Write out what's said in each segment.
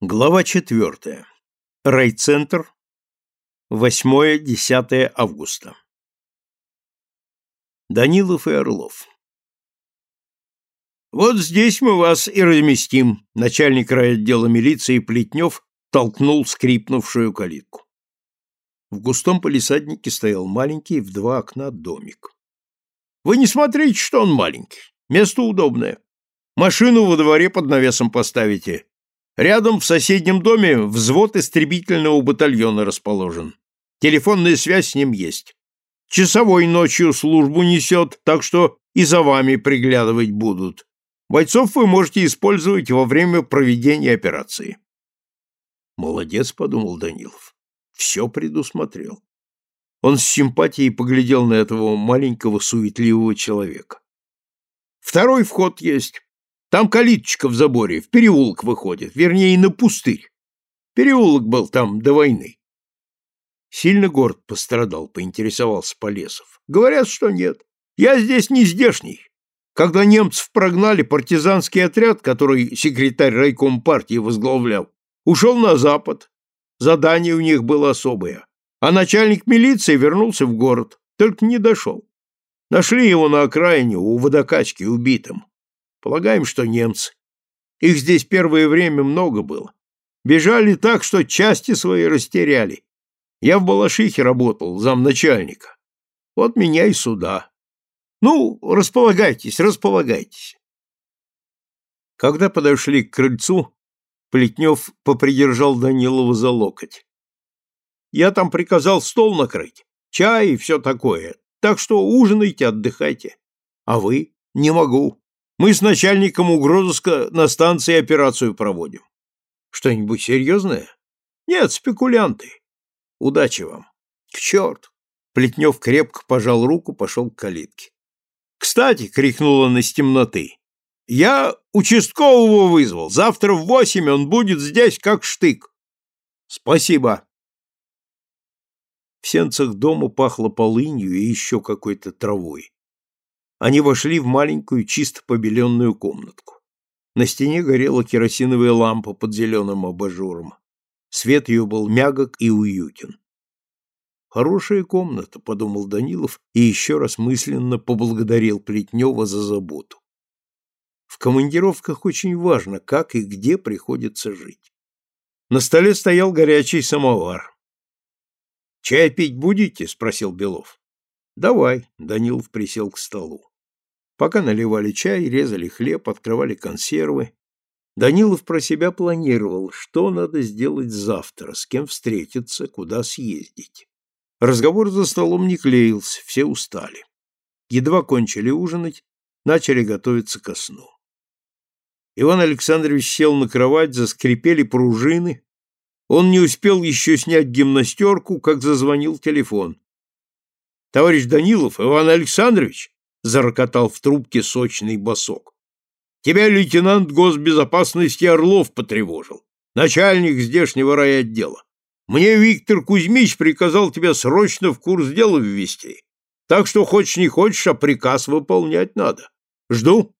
Глава четвертая. Райцентр. 8-10 августа. Данилов и Орлов. Вот здесь мы вас и разместим, начальник райотдела милиции Плетнев толкнул скрипнувшую калитку. В густом полисаднике стоял маленький в два окна домик. Вы не смотрите, что он маленький. Место удобное. Машину во дворе под навесом поставите, Рядом в соседнем доме взвод истребительного батальона расположен. Телефонная связь с ним есть. Часовой ночью службу несет, так что и за вами приглядывать будут. Бойцов вы можете использовать во время проведения операции. Молодец, подумал Данилов. Все предусмотрел. Он с симпатией поглядел на этого маленького суетливого человека. Второй вход есть. Там калиточка в заборе, в переулок выходит, вернее, на пустырь. Переулок был там до войны. Сильно город пострадал, поинтересовался Полесов. Говорят, что нет. Я здесь не здешний. Когда немцев прогнали, партизанский отряд, который секретарь райком партии возглавлял, ушел на запад. Задание у них было особое. А начальник милиции вернулся в город, только не дошел. Нашли его на окраине у водокачки убитым. Полагаем, что немцы. Их здесь первое время много было. Бежали так, что части свои растеряли. Я в Балашихе работал, замначальника. Вот меня и сюда. Ну, располагайтесь, располагайтесь. Когда подошли к крыльцу, Плетнев попридержал Данилова за локоть. Я там приказал стол накрыть, чай и все такое, так что ужинайте, отдыхайте. А вы? Не могу. Мы с начальником угрозыска на станции операцию проводим. Что-нибудь серьезное? Нет, спекулянты. Удачи вам. К черту. Плетнев крепко пожал руку, пошел к калитке. Кстати, крикнул он из темноты. Я участкового вызвал. Завтра в восемь он будет здесь, как штык. Спасибо. В сенцах дома пахло полынью и еще какой-то травой. Они вошли в маленькую, чисто побеленную комнатку. На стене горела керосиновая лампа под зеленым абажуром. Свет ее был мягок и уютен. «Хорошая комната», — подумал Данилов и еще раз мысленно поблагодарил Плетнева за заботу. В командировках очень важно, как и где приходится жить. На столе стоял горячий самовар. «Чай пить будете?» — спросил Белов. «Давай», — Данилов присел к столу. Пока наливали чай, резали хлеб, открывали консервы, Данилов про себя планировал, что надо сделать завтра, с кем встретиться, куда съездить. Разговор за столом не клеился, все устали. Едва кончили ужинать, начали готовиться ко сну. Иван Александрович сел на кровать, заскрипели пружины. Он не успел еще снять гимнастерку, как зазвонил телефон. — Товарищ Данилов, Иван Александрович! Зарокотал в трубке сочный босок. Тебя лейтенант госбезопасности Орлов потревожил, начальник здешнего райотдела. Мне Виктор Кузьмич приказал тебя срочно в курс дела ввести. Так что хочешь не хочешь, а приказ выполнять надо. Жду.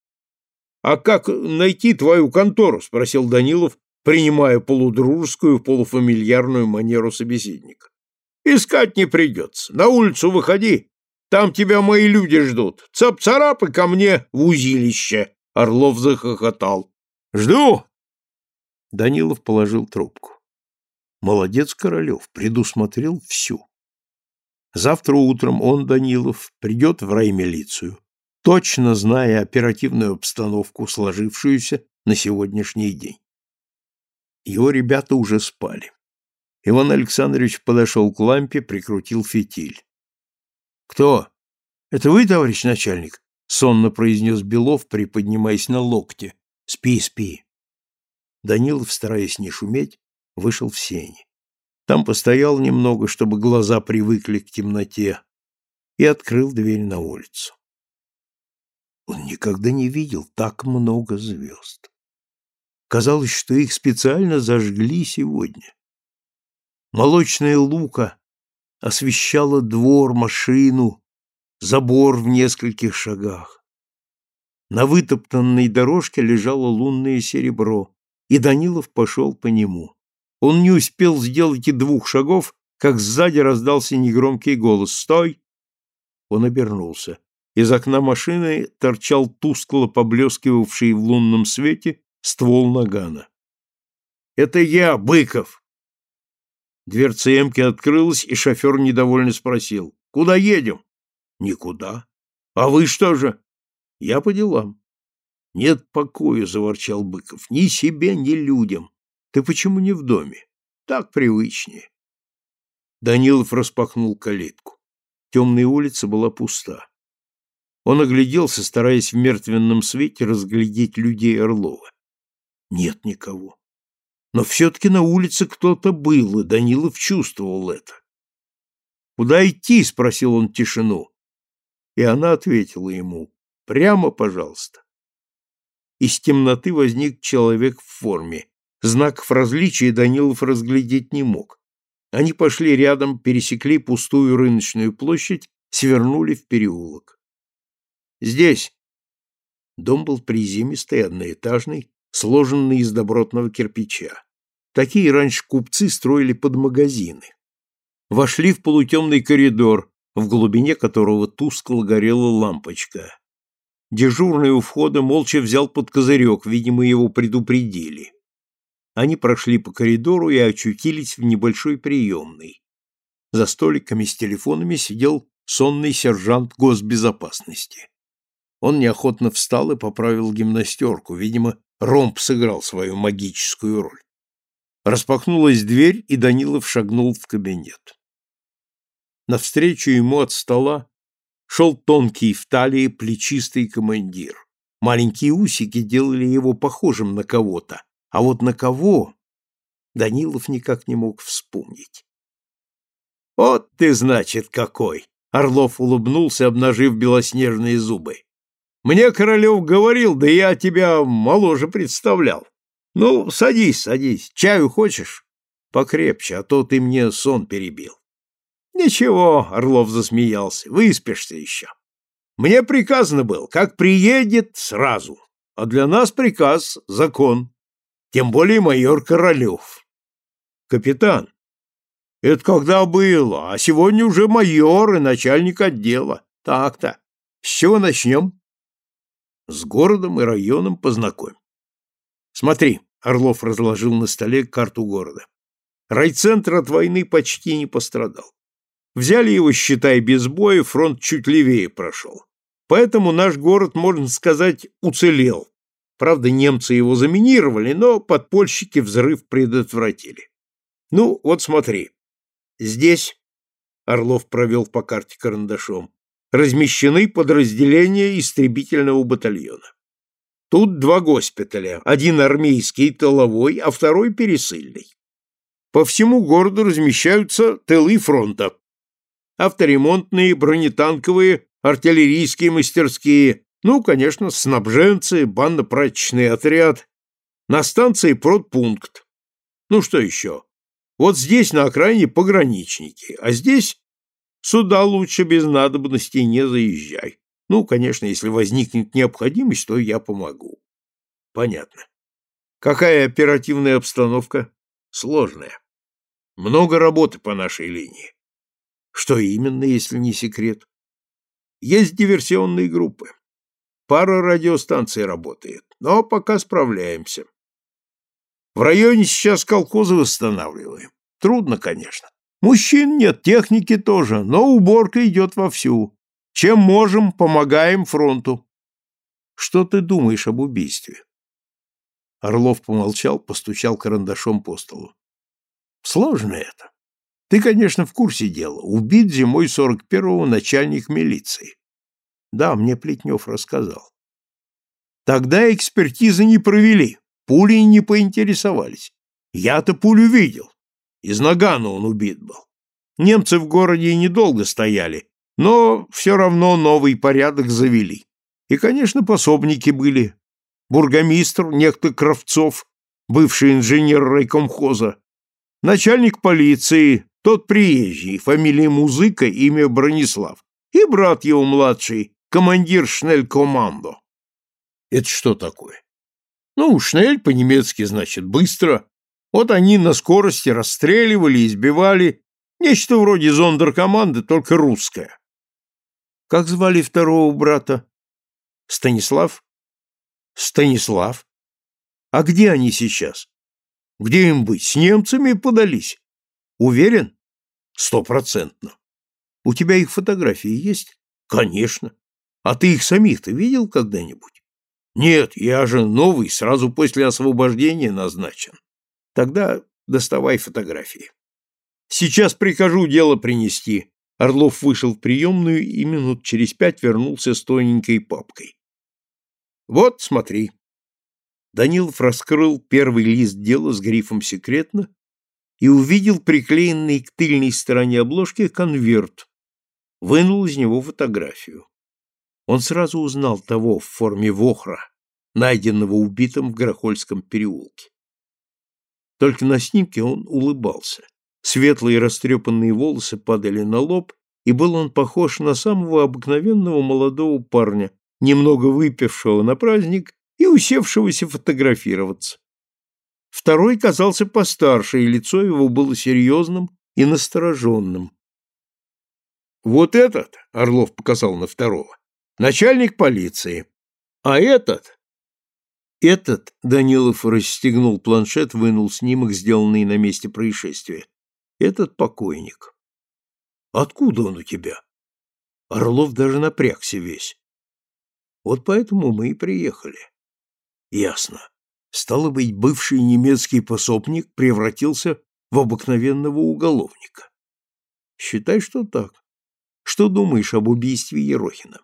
А как найти твою контору? спросил Данилов, принимая полудружескую, полуфамильярную манеру собеседника. Искать не придется. На улицу выходи, там тебя мои люди ждут. Цап-царап и ко мне в узилище. Орлов захохотал. Жду. Данилов положил трубку. Молодец Королев, предусмотрел всю. Завтра утром он, Данилов, придет в раймилицию, точно зная оперативную обстановку, сложившуюся на сегодняшний день. Его ребята уже спали. Иван Александрович подошел к лампе, прикрутил фитиль. Кто? Это вы, товарищ начальник? сонно произнес Белов, приподнимаясь на локте. Спи, спи. Данилов, стараясь не шуметь, вышел в сени. Там постоял немного, чтобы глаза привыкли к темноте, и открыл дверь на улицу. Он никогда не видел так много звезд. Казалось, что их специально зажгли сегодня. Молочная лука освещала двор, машину, забор в нескольких шагах. На вытоптанной дорожке лежало лунное серебро, и Данилов пошел по нему. Он не успел сделать и двух шагов, как сзади раздался негромкий голос «Стой!». Он обернулся. Из окна машины торчал тускло поблескивавший в лунном свете ствол нагана. «Это я, Быков!» Дверца эмки открылась, и шофер недовольно спросил. «Куда едем?» «Никуда. А вы что же?» «Я по делам». «Нет покоя», — заворчал Быков, — «ни себе, ни людям. Ты почему не в доме? Так привычнее». Данилов распахнул калитку. Темная улица была пуста. Он огляделся, стараясь в мертвенном свете разглядеть людей Орлова. Нет никого. Но все-таки на улице кто-то был, и Данилов чувствовал это. «Куда идти?» — спросил он тишину. И она ответила ему. «Прямо, пожалуйста». Из темноты возник человек в форме. Знаков различия Данилов разглядеть не мог. Они пошли рядом, пересекли пустую рыночную площадь, свернули в переулок. «Здесь». Дом был приземистый, одноэтажный, сложенный из добротного кирпича. Такие раньше купцы строили под магазины. Вошли в полутемный коридор, в глубине которого тускло горела лампочка. Дежурный у входа молча взял под козырек, видимо, его предупредили. Они прошли по коридору и очутились в небольшой приемной. За столиками с телефонами сидел сонный сержант госбезопасности. Он неохотно встал и поправил гимнастерку, видимо, ромб сыграл свою магическую роль. Распахнулась дверь, и Данилов шагнул в кабинет. Навстречу ему от стола шел тонкий в талии плечистый командир. Маленькие усики делали его похожим на кого-то, а вот на кого Данилов никак не мог вспомнить. «Вот ты, значит, какой!» Орлов улыбнулся, обнажив белоснежные зубы. «Мне Королев говорил, да я тебя моложе представлял. Ну, садись, садись. Чаю хочешь? Покрепче, а то ты мне сон перебил». «Ничего», — Орлов засмеялся, — «выспишься еще. Мне приказано было, как приедет, сразу. А для нас приказ — закон тем более майор Королев. Капитан, это когда было, а сегодня уже майор и начальник отдела. Так-то. С чего начнем? С городом и районом познакомим. Смотри, Орлов разложил на столе карту города. Райцентр от войны почти не пострадал. Взяли его, считай, без боя, фронт чуть левее прошел. Поэтому наш город, можно сказать, уцелел, Правда, немцы его заминировали, но подпольщики взрыв предотвратили. Ну, вот смотри. Здесь, Орлов провел по карте карандашом, размещены подразделения истребительного батальона. Тут два госпиталя, один армейский тыловой, а второй пересыльный. По всему городу размещаются тылы фронта. Авторемонтные, бронетанковые, артиллерийские мастерские, ну, конечно, снабженцы, банно-прачечный отряд. На станции продпункт. Ну, что еще? Вот здесь на окраине пограничники, а здесь сюда лучше без надобности не заезжай. Ну, конечно, если возникнет необходимость, то я помогу. Понятно. Какая оперативная обстановка? Сложная. Много работы по нашей линии. Что именно, если не секрет? Есть диверсионные группы. Пара радиостанций работает, но пока справляемся. В районе сейчас колхозы восстанавливаем. Трудно, конечно. Мужчин нет, техники тоже, но уборка идет вовсю. Чем можем, помогаем фронту. Что ты думаешь об убийстве? Орлов помолчал, постучал карандашом по столу. Сложно это. Ты, конечно, в курсе дела. Убит зимой 41-го начальник милиции. Да, мне Плетнев рассказал. Тогда экспертизы не провели, пули не поинтересовались. Я-то пулю видел. Из нагана он убит был. Немцы в городе недолго стояли, но все равно новый порядок завели. И, конечно, пособники были. Бургомистр, некто Кравцов, бывший инженер райкомхоза, начальник полиции, тот приезжий, фамилия Музыка, имя Бронислав, и брат его младший, командир Шнель-командо. Это что такое? Ну, шнель по-немецки значит быстро. Вот они на скорости расстреливали, избивали. Нечто вроде зондеркоманды, только русская. Как звали второго брата? Станислав? Станислав. А где они сейчас? Где им быть? С немцами подались. Уверен? Стопроцентно. У тебя их фотографии есть? Конечно. А ты их самих-то видел когда-нибудь? Нет, я же новый, сразу после освобождения назначен. Тогда доставай фотографии. Сейчас прикажу дело принести. Орлов вышел в приемную и минут через пять вернулся с тоненькой папкой. Вот, смотри. Данилов раскрыл первый лист дела с грифом «Секретно» и увидел приклеенный к тыльной стороне обложки конверт, вынул из него фотографию. Он сразу узнал того в форме вохра, найденного убитым в Грохольском переулке. Только на снимке он улыбался. Светлые растрепанные волосы падали на лоб, и был он похож на самого обыкновенного молодого парня, немного выпившего на праздник и усевшегося фотографироваться. Второй казался постарше, и лицо его было серьезным и настороженным. «Вот этот», — Орлов показал на второго, — «начальник полиции. А этот...» «Этот», — Данилов расстегнул планшет, вынул снимок, сделанный на месте происшествия. «Этот покойник». «Откуда он у тебя?» Орлов даже напрягся весь. «Вот поэтому мы и приехали». «Ясно. Стало быть, бывший немецкий пособник превратился в обыкновенного уголовника. Считай, что так. Что думаешь об убийстве Ерохина?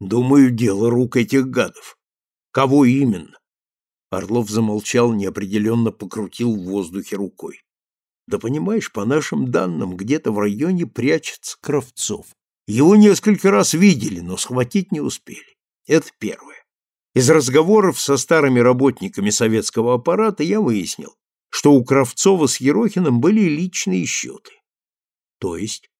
Думаю, дело рук этих гадов. Кого именно? Орлов замолчал, неопределенно покрутил в воздухе рукой. Да понимаешь, по нашим данным, где-то в районе прячется Кравцов. Его несколько раз видели, но схватить не успели. Это первое. Из разговоров со старыми работниками советского аппарата я выяснил, что у Кравцова с Ерохиным были личные счеты. То есть?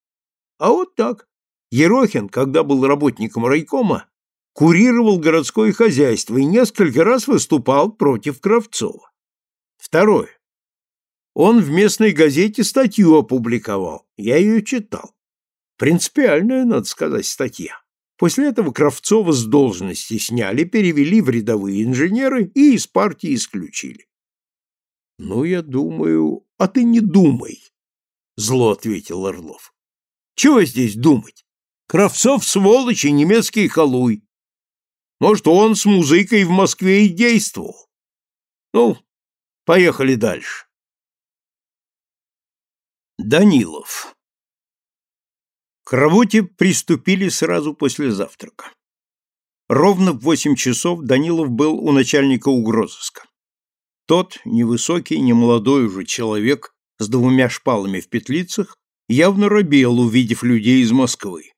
А вот так. Ерохин, когда был работником райкома, курировал городское хозяйство и несколько раз выступал против Кравцова. Второе. Он в местной газете статью опубликовал. Я ее читал. Принципиальная, надо сказать, статья. После этого Кравцова с должности сняли, перевели в рядовые инженеры и из партии исключили. — Ну, я думаю... А ты не думай, — зло ответил Орлов. — Чего здесь думать? Кравцов сволочь и немецкий халуй. Может, он с музыкой в Москве и действовал. Ну, поехали дальше. Данилов к работе приступили сразу после завтрака. Ровно в восемь часов Данилов был у начальника угрозыска. Тот, невысокий, немолодой уже человек с двумя шпалами в петлицах, явно робел, увидев людей из Москвы.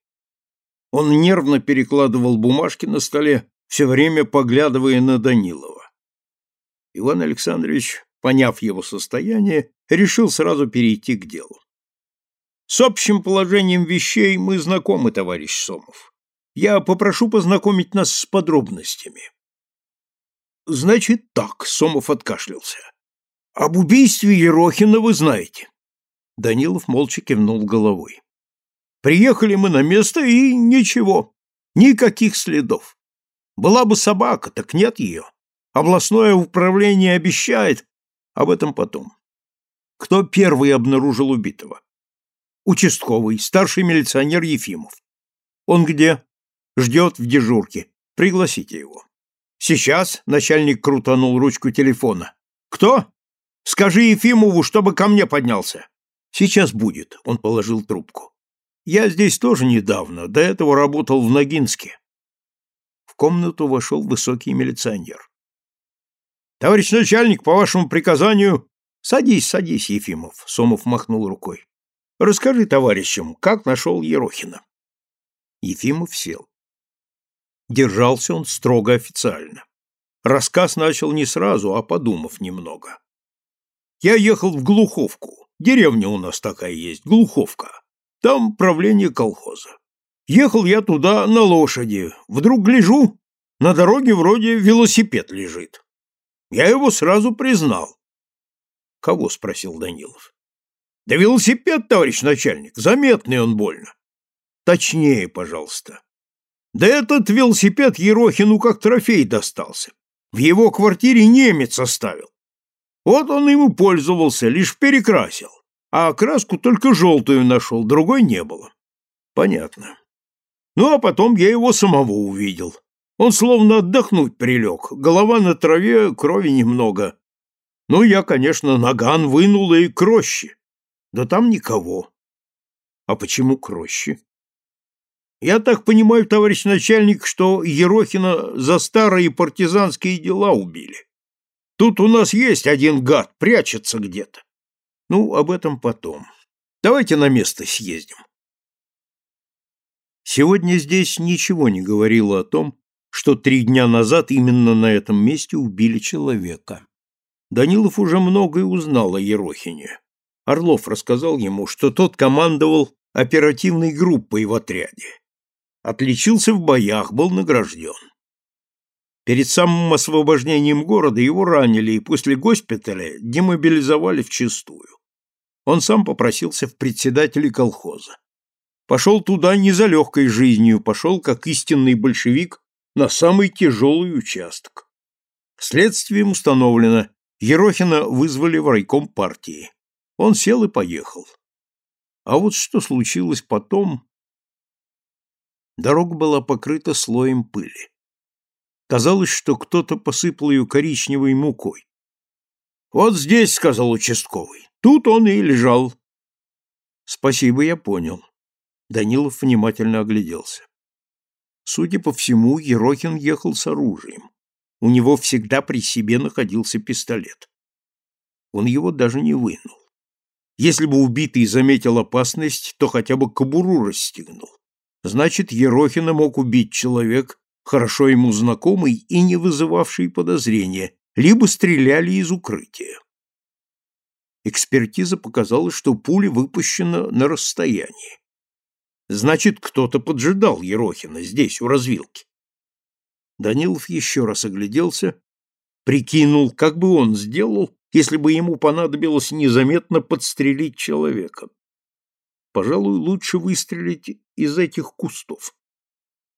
Он нервно перекладывал бумажки на столе, все время поглядывая на Данилова. Иван Александрович, поняв его состояние, решил сразу перейти к делу. С общим положением вещей мы знакомы, товарищ Сомов. Я попрошу познакомить нас с подробностями. Значит так, Сомов откашлялся. Об убийстве Ерохина вы знаете. Данилов молча кивнул головой. Приехали мы на место и ничего, никаких следов. Была бы собака, так нет ее. Областное управление обещает, об этом потом. Кто первый обнаружил убитого? Участковый, старший милиционер Ефимов. Он где? Ждет в дежурке. Пригласите его. Сейчас начальник крутанул ручку телефона. Кто? Скажи Ефимову, чтобы ко мне поднялся. Сейчас будет, он положил трубку. Я здесь тоже недавно, до этого работал в Ногинске. В комнату вошел высокий милиционер. Товарищ начальник, по вашему приказанию... Садись, садись, Ефимов, Сомов махнул рукой. Расскажи товарищам, как нашел Ерохина. Ефимов сел. Держался он строго официально. Рассказ начал не сразу, а подумав немного. Я ехал в Глуховку. Деревня у нас такая есть, Глуховка. Там правление колхоза. Ехал я туда на лошади. Вдруг гляжу, на дороге вроде велосипед лежит. Я его сразу признал. Кого? спросил Данилов. Да велосипед, товарищ начальник, заметный он больно. Точнее, пожалуйста. Да этот велосипед Ерохину как трофей достался. В его квартире немец оставил. Вот он ему пользовался, лишь перекрасил. А краску только желтую нашел, другой не было. Понятно. Ну, а потом я его самого увидел. Он словно отдохнуть прилег, голова на траве, крови немного. Ну, я, конечно, наган вынул и к роще. Да там никого. А почему к роще? Я так понимаю, товарищ начальник, что Ерохина за старые партизанские дела убили. Тут у нас есть один гад, прячется где-то. Ну, об этом потом. Давайте на место съездим. Сегодня здесь ничего не говорило о том, что три дня назад именно на этом месте убили человека. Данилов уже многое узнал о Ерохине. Орлов рассказал ему, что тот командовал оперативной группой в отряде. Отличился в боях, был награжден. Перед самым освобождением города его ранили и после госпиталя демобилизовали в чистую. Он сам попросился в председатели колхоза. Пошел туда не за легкой жизнью, пошел как истинный большевик на самый тяжелый участок. Следствием установлено, Ерохина вызвали в райком партии. Он сел и поехал. А вот что случилось потом... Дорога была покрыта слоем пыли. Казалось, что кто-то посыпал ее коричневой мукой. «Вот здесь», — сказал участковый, — «тут он и лежал». «Спасибо, я понял». Данилов внимательно огляделся. Судя по всему, Ерохин ехал с оружием. У него всегда при себе находился пистолет. Он его даже не вынул. Если бы убитый заметил опасность, то хотя бы кобуру расстегнул. Значит, Ерохина мог убить человек, хорошо ему знакомый и не вызывавший подозрения, либо стреляли из укрытия. Экспертиза показала, что пуля выпущена на расстоянии. Значит, кто-то поджидал Ерохина здесь, у развилки. Данилов еще раз огляделся, прикинул, как бы он сделал, если бы ему понадобилось незаметно подстрелить человека. Пожалуй, лучше выстрелить из этих кустов.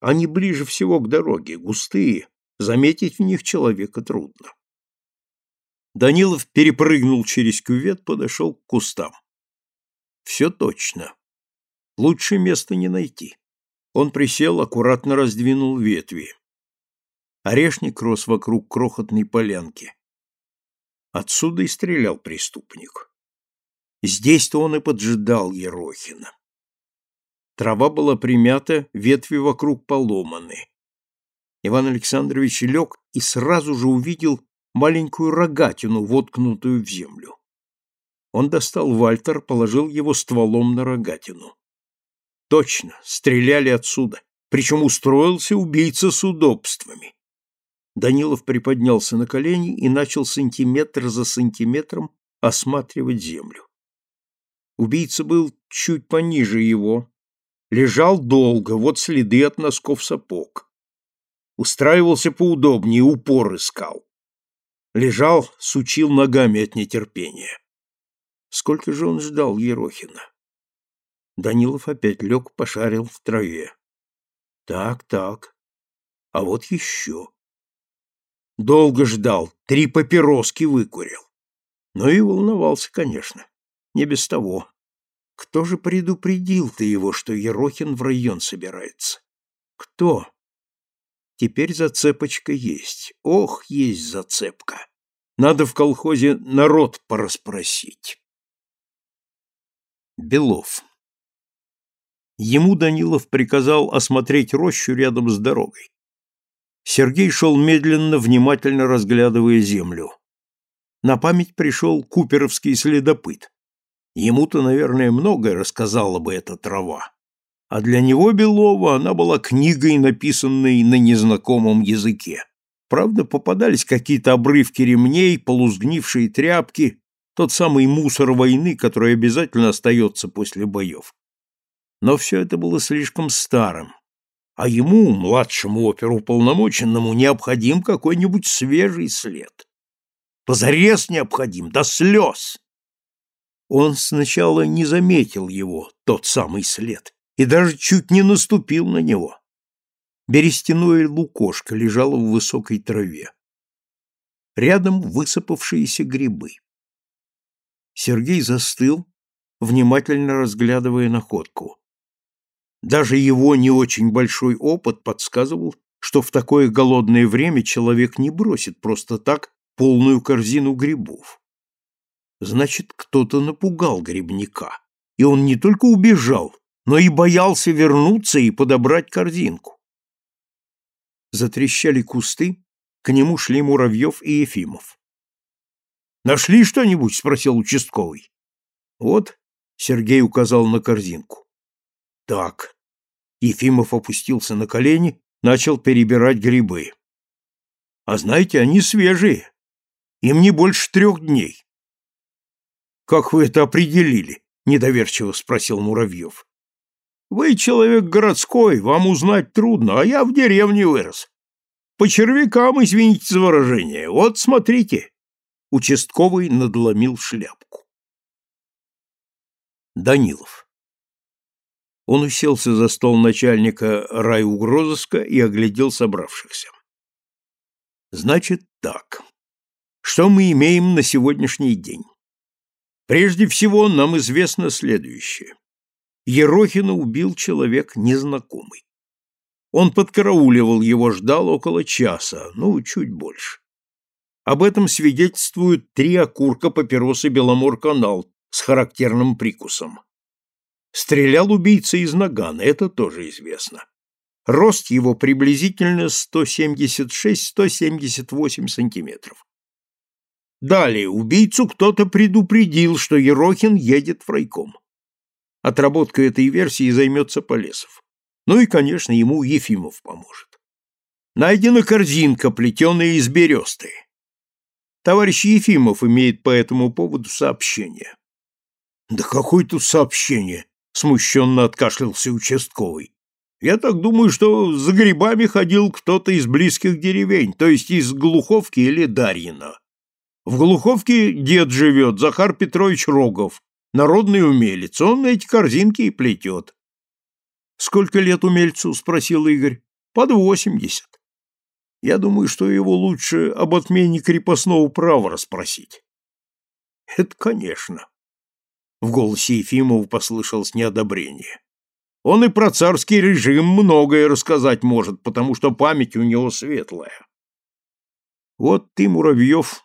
Они ближе всего к дороге, густые, заметить в них человека трудно. Данилов перепрыгнул через кювет, подошел к кустам. Все точно. Лучше места не найти. Он присел, аккуратно раздвинул ветви. Орешник рос вокруг крохотной полянки. Отсюда и стрелял преступник. Здесь-то он и поджидал Ерохина. Трава была примята, ветви вокруг поломаны. Иван Александрович лег и сразу же увидел маленькую рогатину, воткнутую в землю. Он достал Вальтер, положил его стволом на рогатину. Точно, стреляли отсюда, причем устроился убийца с удобствами. Данилов приподнялся на колени и начал сантиметр за сантиметром осматривать землю. Убийца был чуть пониже его, лежал долго, вот следы от носков сапог. Устраивался поудобнее, упор искал. Лежал, сучил ногами от нетерпения. Сколько же он ждал Ерохина? Данилов опять лег, пошарил в траве. Так, так. А вот еще. Долго ждал, три папироски выкурил. Но и волновался, конечно. Не без того. Кто же предупредил ты его, что Ерохин в район собирается? Кто? Теперь зацепочка есть. Ох, есть зацепка. Надо в колхозе народ пораспросить. Белов. Ему Данилов приказал осмотреть рощу рядом с дорогой. Сергей шел медленно, внимательно разглядывая землю. На память пришел куперовский следопыт. Ему-то, наверное, многое рассказала бы эта трава. А для него, Белова, она была книгой, написанной на незнакомом языке. Правда, попадались какие-то обрывки ремней, полузгнившие тряпки, тот самый мусор войны, который обязательно остается после боев. Но все это было слишком старым, а ему, младшему оперуполномоченному, необходим какой-нибудь свежий след. Позарез необходим, до слез. Он сначала не заметил его, тот самый след, и даже чуть не наступил на него. Берестяное лукошко лежало в высокой траве. Рядом высыпавшиеся грибы. Сергей застыл, внимательно разглядывая находку. Даже его не очень большой опыт подсказывал, что в такое голодное время человек не бросит просто так полную корзину грибов. Значит, кто-то напугал грибника, и он не только убежал, но и боялся вернуться и подобрать корзинку. Затрещали кусты, к нему шли Муравьев и Ефимов. «Нашли что-нибудь?» — спросил участковый. «Вот», — Сергей указал на корзинку. «Так». Ефимов опустился на колени, начал перебирать грибы. «А знаете, они свежие. Им не больше трех дней. Как вы это определили? недоверчиво спросил Муравьев. Вы человек городской, вам узнать трудно, а я в деревне вырос. По червякам, извините за выражение. Вот смотрите. Участковый надломил шляпку. Данилов. Он уселся за стол начальника райугрозыска и оглядел собравшихся. Значит так. Что мы имеем на сегодняшний день? Прежде всего, нам известно следующее. Ерохина убил человек незнакомый. Он подкарауливал его, ждал около часа, ну, чуть больше. Об этом свидетельствуют три окурка папиросы «Беломор-канал» с характерным прикусом. Стрелял убийца из нагана, это тоже известно. Рост его приблизительно 176-178 сантиметров. Далее, убийцу кто-то предупредил, что Ерохин едет в райком. Отработкой этой версии займется Полесов. Ну и, конечно, ему Ефимов поможет. Найдена корзинка, плетеная из бересты. Товарищ Ефимов имеет по этому поводу сообщение. Да какое тут сообщение? Смущенно откашлялся участковый. Я так думаю, что за грибами ходил кто-то из близких деревень, то есть из Глуховки или Дарьина. В Глуховке дед живет, Захар Петрович Рогов, народный умелец, он эти корзинки и плетет. — Сколько лет умельцу? — спросил Игорь. — Под восемьдесят. Я думаю, что его лучше об отмене крепостного права расспросить. — Это конечно. В голосе Ефимова послышалось неодобрение. Он и про царский режим многое рассказать может, потому что память у него светлая. Вот ты, Муравьев,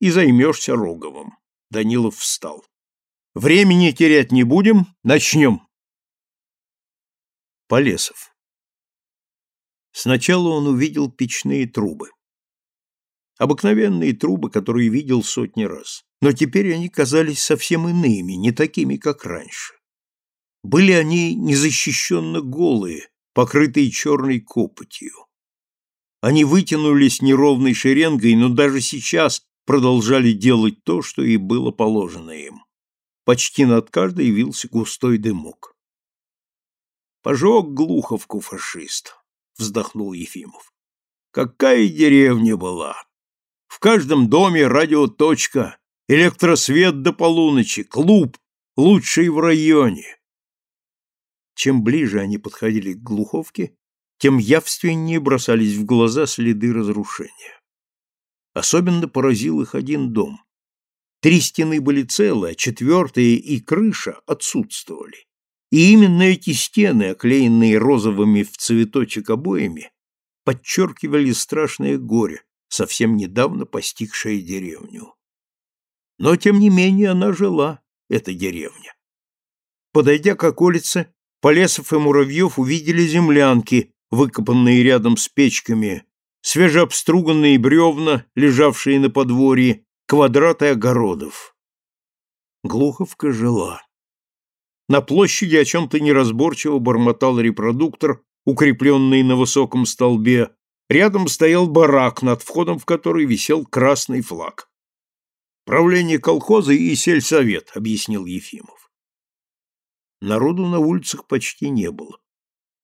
и займешься Роговым. Данилов встал. Времени терять не будем, начнем. Полесов. Сначала он увидел печные трубы. Обыкновенные трубы, которые видел сотни раз. Но теперь они казались совсем иными, не такими, как раньше. Были они незащищенно голые, покрытые черной копотью. Они вытянулись неровной шеренгой, но даже сейчас продолжали делать то, что и было положено им. Почти над каждой явился густой дымок. «Пожег Глуховку фашист», — вздохнул Ефимов. «Какая деревня была! В каждом доме радиоточка, электросвет до полуночи, клуб, лучший в районе». Чем ближе они подходили к Глуховке, тем явственнее бросались в глаза следы разрушения. Особенно поразил их один дом. Три стены были целы, а четвертая и крыша отсутствовали. И именно эти стены, оклеенные розовыми в цветочек обоями, подчеркивали страшное горе, совсем недавно постигшее деревню. Но, тем не менее, она жила, эта деревня. Подойдя к околице, Полесов и Муравьев увидели землянки, выкопанные рядом с печками, свежеобструганные бревна, лежавшие на подворье, квадраты огородов. Глуховка жила. На площади о чем-то неразборчиво бормотал репродуктор, укрепленный на высоком столбе. Рядом стоял барак, над входом в который висел красный флаг. «Правление колхоза и сельсовет», — объяснил Ефимов. Народу на улицах почти не было.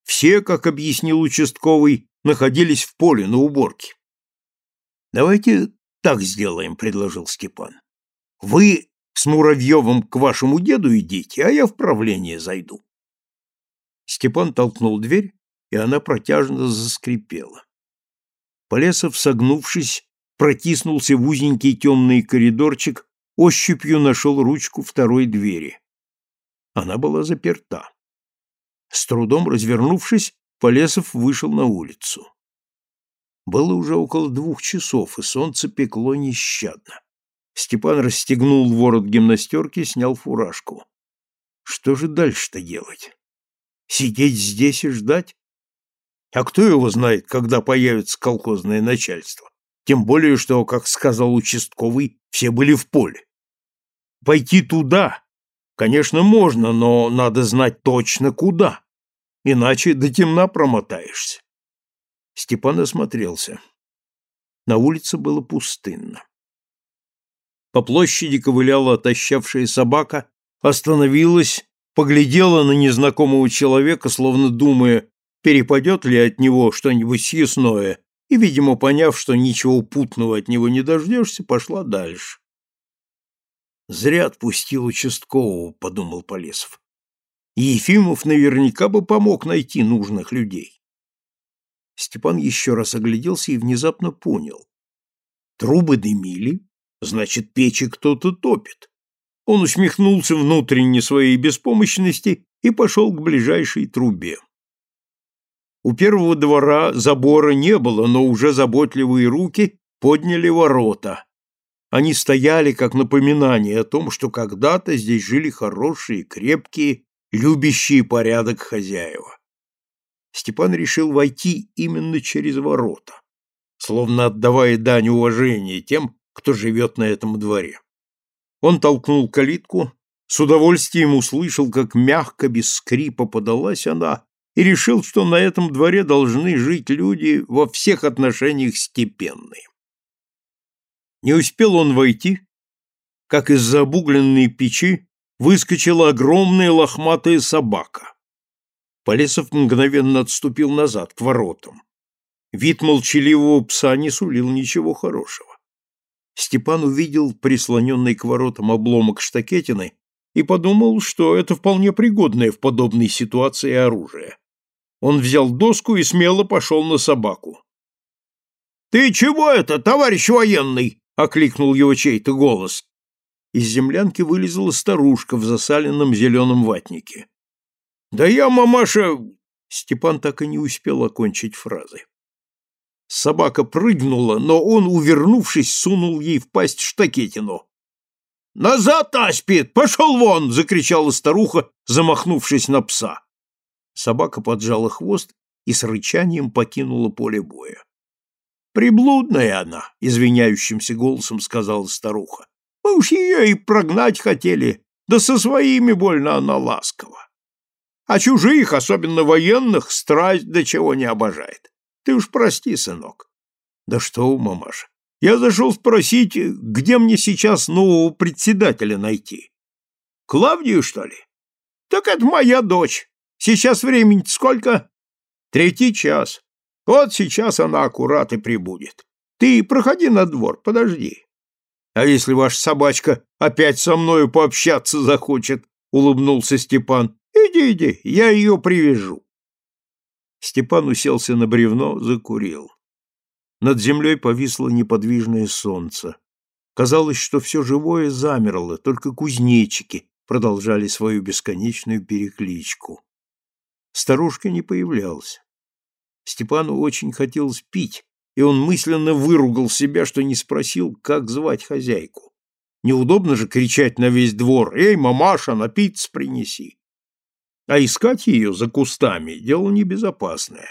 Все, как объяснил участковый, находились в поле на уборке. Давайте так сделаем, предложил Степан. Вы с Муравьевым к вашему деду идите, а я в правление зайду. Степан толкнул дверь, и она протяжно заскрипела. Полесов, согнувшись, протиснулся в узенький темный коридорчик, ощупью нашел ручку второй двери. Она была заперта. С трудом развернувшись, Полесов вышел на улицу. Было уже около двух часов, и солнце пекло нещадно. Степан расстегнул ворот гимнастерки, снял фуражку. Что же дальше-то делать? Сидеть здесь и ждать? А кто его знает, когда появится колхозное начальство? Тем более, что, как сказал участковый, все были в поле. Пойти туда, конечно, можно, но надо знать точно куда, иначе до темна промотаешься. Степан осмотрелся. На улице было пустынно. По площади ковыляла отощавшая собака, остановилась, поглядела на незнакомого человека, словно думая, перепадет ли от него что-нибудь съестное, и, видимо, поняв, что ничего путного от него не дождешься, пошла дальше. «Зря отпустил участкового», — подумал Полесов. Ефимов наверняка бы помог найти нужных людей. Степан еще раз огляделся и внезапно понял. Трубы дымили, значит, печи кто-то топит. Он усмехнулся внутренне своей беспомощности и пошел к ближайшей трубе. У первого двора забора не было, но уже заботливые руки подняли ворота. Они стояли как напоминание о том, что когда-то здесь жили хорошие, крепкие, любящие порядок хозяева. Степан решил войти именно через ворота, словно отдавая дань уважения тем, кто живет на этом дворе. Он толкнул калитку, с удовольствием услышал, как мягко, без скрипа подалась она, и решил, что на этом дворе должны жить люди во всех отношениях степенные. Не успел он войти, как из-за обугленной печи выскочила огромная лохматая собака. Полесов мгновенно отступил назад, к воротам. Вид молчаливого пса не сулил ничего хорошего. Степан увидел прислоненный к воротам обломок штакетины и подумал, что это вполне пригодное в подобной ситуации оружие. Он взял доску и смело пошел на собаку. «Ты чего это, товарищ военный?» — окликнул его чей-то голос. Из землянки вылезла старушка в засаленном зеленом ватнике. Да я, мамаша... Степан так и не успел окончить фразы. Собака прыгнула, но он, увернувшись, сунул ей в пасть штакетину. «Назад, Аспид! Пошел вон!» — закричала старуха, замахнувшись на пса. Собака поджала хвост и с рычанием покинула поле боя. «Приблудная она!» — извиняющимся голосом сказала старуха. «Мы уж ее и прогнать хотели, да со своими больно она ласкова. А чужих, особенно военных, страсть до чего не обожает. Ты уж прости, сынок. Да что мамаша. Я зашел спросить, где мне сейчас нового председателя найти. Клавдию, что ли? Так это моя дочь. Сейчас времени сколько? Третий час. Вот сейчас она аккурат и прибудет. Ты проходи на двор, подожди. А если ваша собачка опять со мною пообщаться захочет, улыбнулся Степан, Иди, иди, я ее привяжу. Степан уселся на бревно, закурил. Над землей повисло неподвижное солнце. Казалось, что все живое замерло, только кузнечики продолжали свою бесконечную перекличку. Старушка не появлялась. Степану очень хотелось пить, и он мысленно выругал себя, что не спросил, как звать хозяйку. Неудобно же кричать на весь двор «Эй, мамаша, напиться принеси!» а искать ее за кустами – дело небезопасное.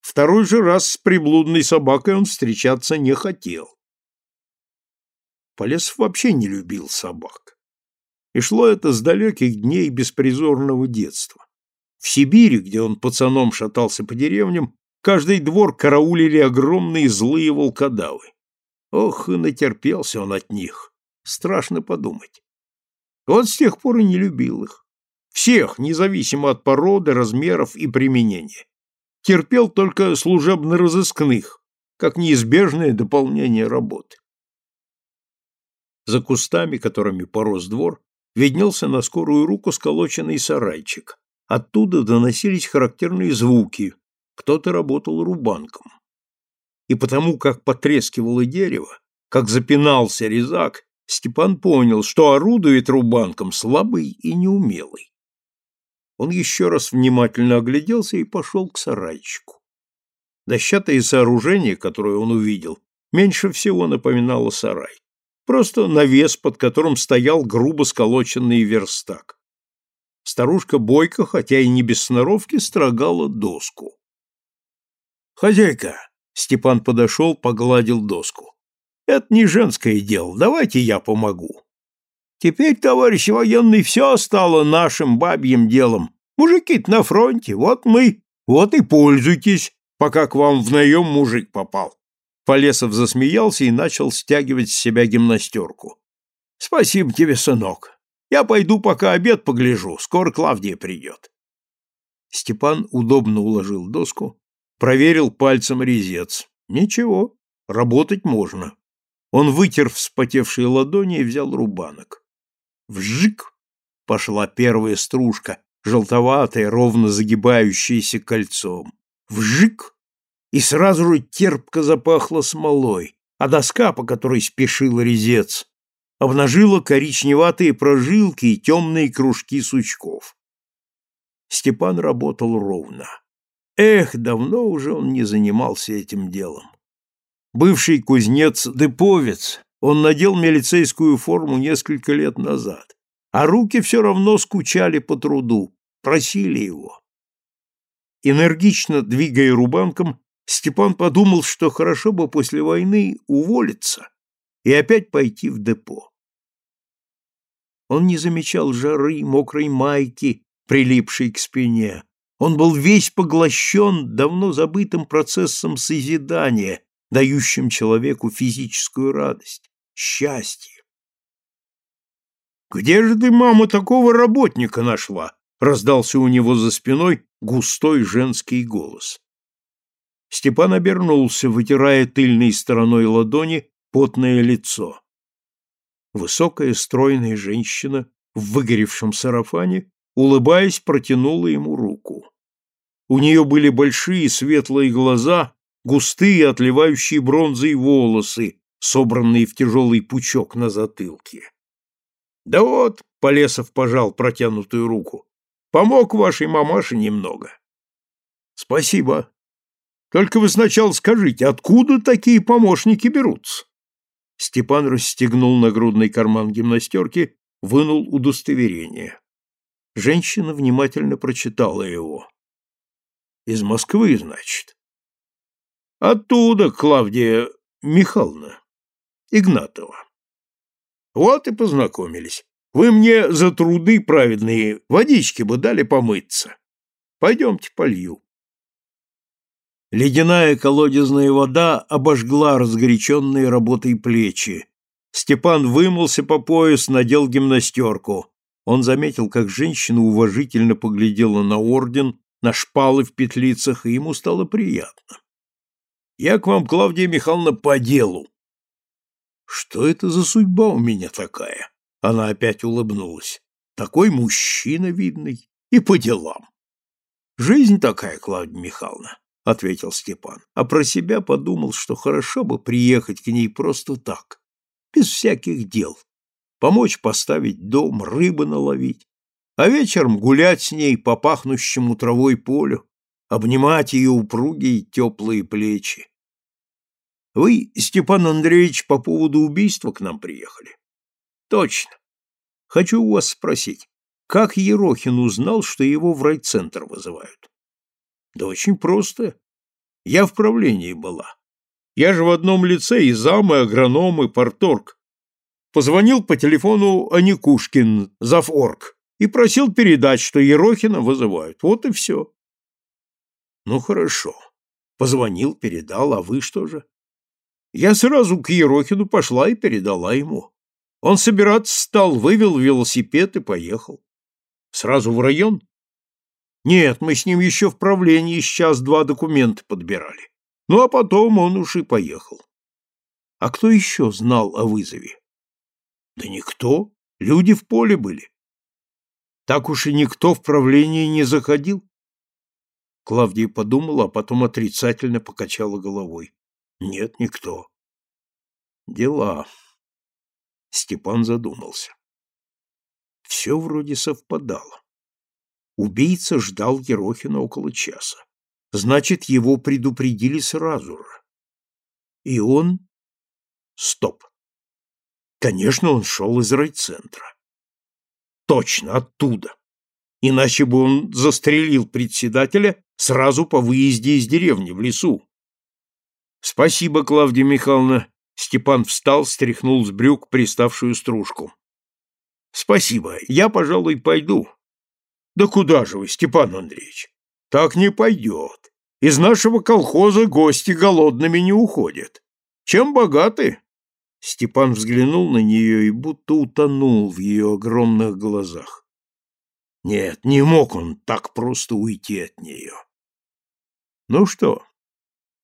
Второй же раз с приблудной собакой он встречаться не хотел. Полесов вообще не любил собак. И шло это с далеких дней беспризорного детства. В Сибири, где он пацаном шатался по деревням, каждый двор караулили огромные злые волкодавы. Ох, и натерпелся он от них. Страшно подумать. Вот с тех пор и не любил их. Всех, независимо от породы, размеров и применения. Терпел только служебно-розыскных, как неизбежное дополнение работы. За кустами, которыми порос двор, виднелся на скорую руку сколоченный сарайчик. Оттуда доносились характерные звуки. Кто-то работал рубанком. И потому, как потрескивало дерево, как запинался резак, Степан понял, что орудует рубанком слабый и неумелый. Он еще раз внимательно огляделся и пошел к сарайчику. Дощатое сооружение, которое он увидел, меньше всего напоминало сарай. Просто навес, под которым стоял грубо сколоченный верстак. Старушка Бойко, хотя и не без сноровки, строгала доску. «Хозяйка!» — Степан подошел, погладил доску. «Это не женское дело, давайте я помогу». «Теперь, товарищ военный, все стало нашим бабьим делом. Мужики на фронте, вот мы, вот и пользуйтесь, пока к вам в наем мужик попал». Полесов засмеялся и начал стягивать с себя гимнастерку. «Спасибо тебе, сынок. Я пойду пока обед погляжу, скоро Клавдия придет». Степан удобно уложил доску, проверил пальцем резец. Ничего, работать можно. Он вытер вспотевшие ладони и взял рубанок. Вжик! Пошла первая стружка, желтоватая, ровно загибающаяся кольцом. Вжик! и сразу же терпко запахло смолой, а доска, по которой спешил резец, обнажила коричневатые прожилки и темные кружки сучков. Степан работал ровно. Эх, давно уже он не занимался этим делом. Бывший кузнец-деповец, он надел милицейскую форму несколько лет назад, а руки все равно скучали по труду, просили его. Энергично двигая рубанком, Степан подумал, что хорошо бы после войны уволиться и опять пойти в депо. Он не замечал жары, мокрой майки, прилипшей к спине. Он был весь поглощен давно забытым процессом созидания, дающим человеку физическую радость, счастье. «Где же ты, мама, такого работника нашла?» — раздался у него за спиной густой женский голос. Степан обернулся, вытирая тыльной стороной ладони потное лицо. Высокая стройная женщина в выгоревшем сарафане, улыбаясь, протянула ему руку. У нее были большие светлые глаза, густые, отливающие бронзой волосы, собранные в тяжелый пучок на затылке. — Да вот, — Полесов пожал протянутую руку, — помог вашей мамаше немного. — Спасибо, только вы сначала скажите, откуда такие помощники берутся? Степан расстегнул нагрудный карман гимнастерки, вынул удостоверение. Женщина внимательно прочитала его. Из Москвы, значит. Оттуда, Клавдия Михайловна, Игнатова. Вот и познакомились. Вы мне за труды праведные водички бы дали помыться. Пойдемте полью. Ледяная колодезная вода обожгла разгоряченные работой плечи. Степан вымылся по пояс, надел гимнастерку. Он заметил, как женщина уважительно поглядела на орден, на шпалы в петлицах, и ему стало приятно. «Я к вам, Клавдия Михайловна, по делу». «Что это за судьба у меня такая?» Она опять улыбнулась. «Такой мужчина видный и по делам». «Жизнь такая, Клавдия Михайловна. — ответил Степан, а про себя подумал, что хорошо бы приехать к ней просто так, без всяких дел, помочь поставить дом, рыбы наловить, а вечером гулять с ней по пахнущему травой полю, обнимать ее упругие теплые плечи. Вы, Степан Андреевич, по поводу убийства к нам приехали? Точно. Хочу у вас спросить, как Ерохин узнал, что его в райцентр вызывают? Да очень просто. Я в правлении была. Я же в одном лице и зам, и агроном, и порторг. Позвонил по телефону Аникушкин, заворг, и просил передать, что Ерохина вызывают. Вот и все. Ну, хорошо. Позвонил, передал, а вы что же? Я сразу к Ерохину пошла и передала ему. Он собираться стал, вывел велосипед и поехал. Сразу в район? Нет, мы с ним еще в правлении сейчас-два документа подбирали. Ну, а потом он уж и поехал. А кто еще знал о вызове? Да никто. Люди в поле были. Так уж и никто в правление не заходил. Клавдия подумала, а потом отрицательно покачала головой. Нет, никто. Дела. Степан задумался. Все вроде совпадало. Убийца ждал Ерохина около часа. Значит, его предупредили сразу же. И он... Стоп. Конечно, он шел из райцентра. Точно, оттуда. Иначе бы он застрелил председателя сразу по выезде из деревни в лесу. Спасибо, Клавдия Михайловна. Степан встал, стряхнул с брюк приставшую стружку. Спасибо, я, пожалуй, пойду. Да куда же вы, Степан Андреевич? Так не пойдет. Из нашего колхоза гости голодными не уходят. Чем богаты? Степан взглянул на нее и будто утонул в ее огромных глазах. Нет, не мог он так просто уйти от нее. Ну что,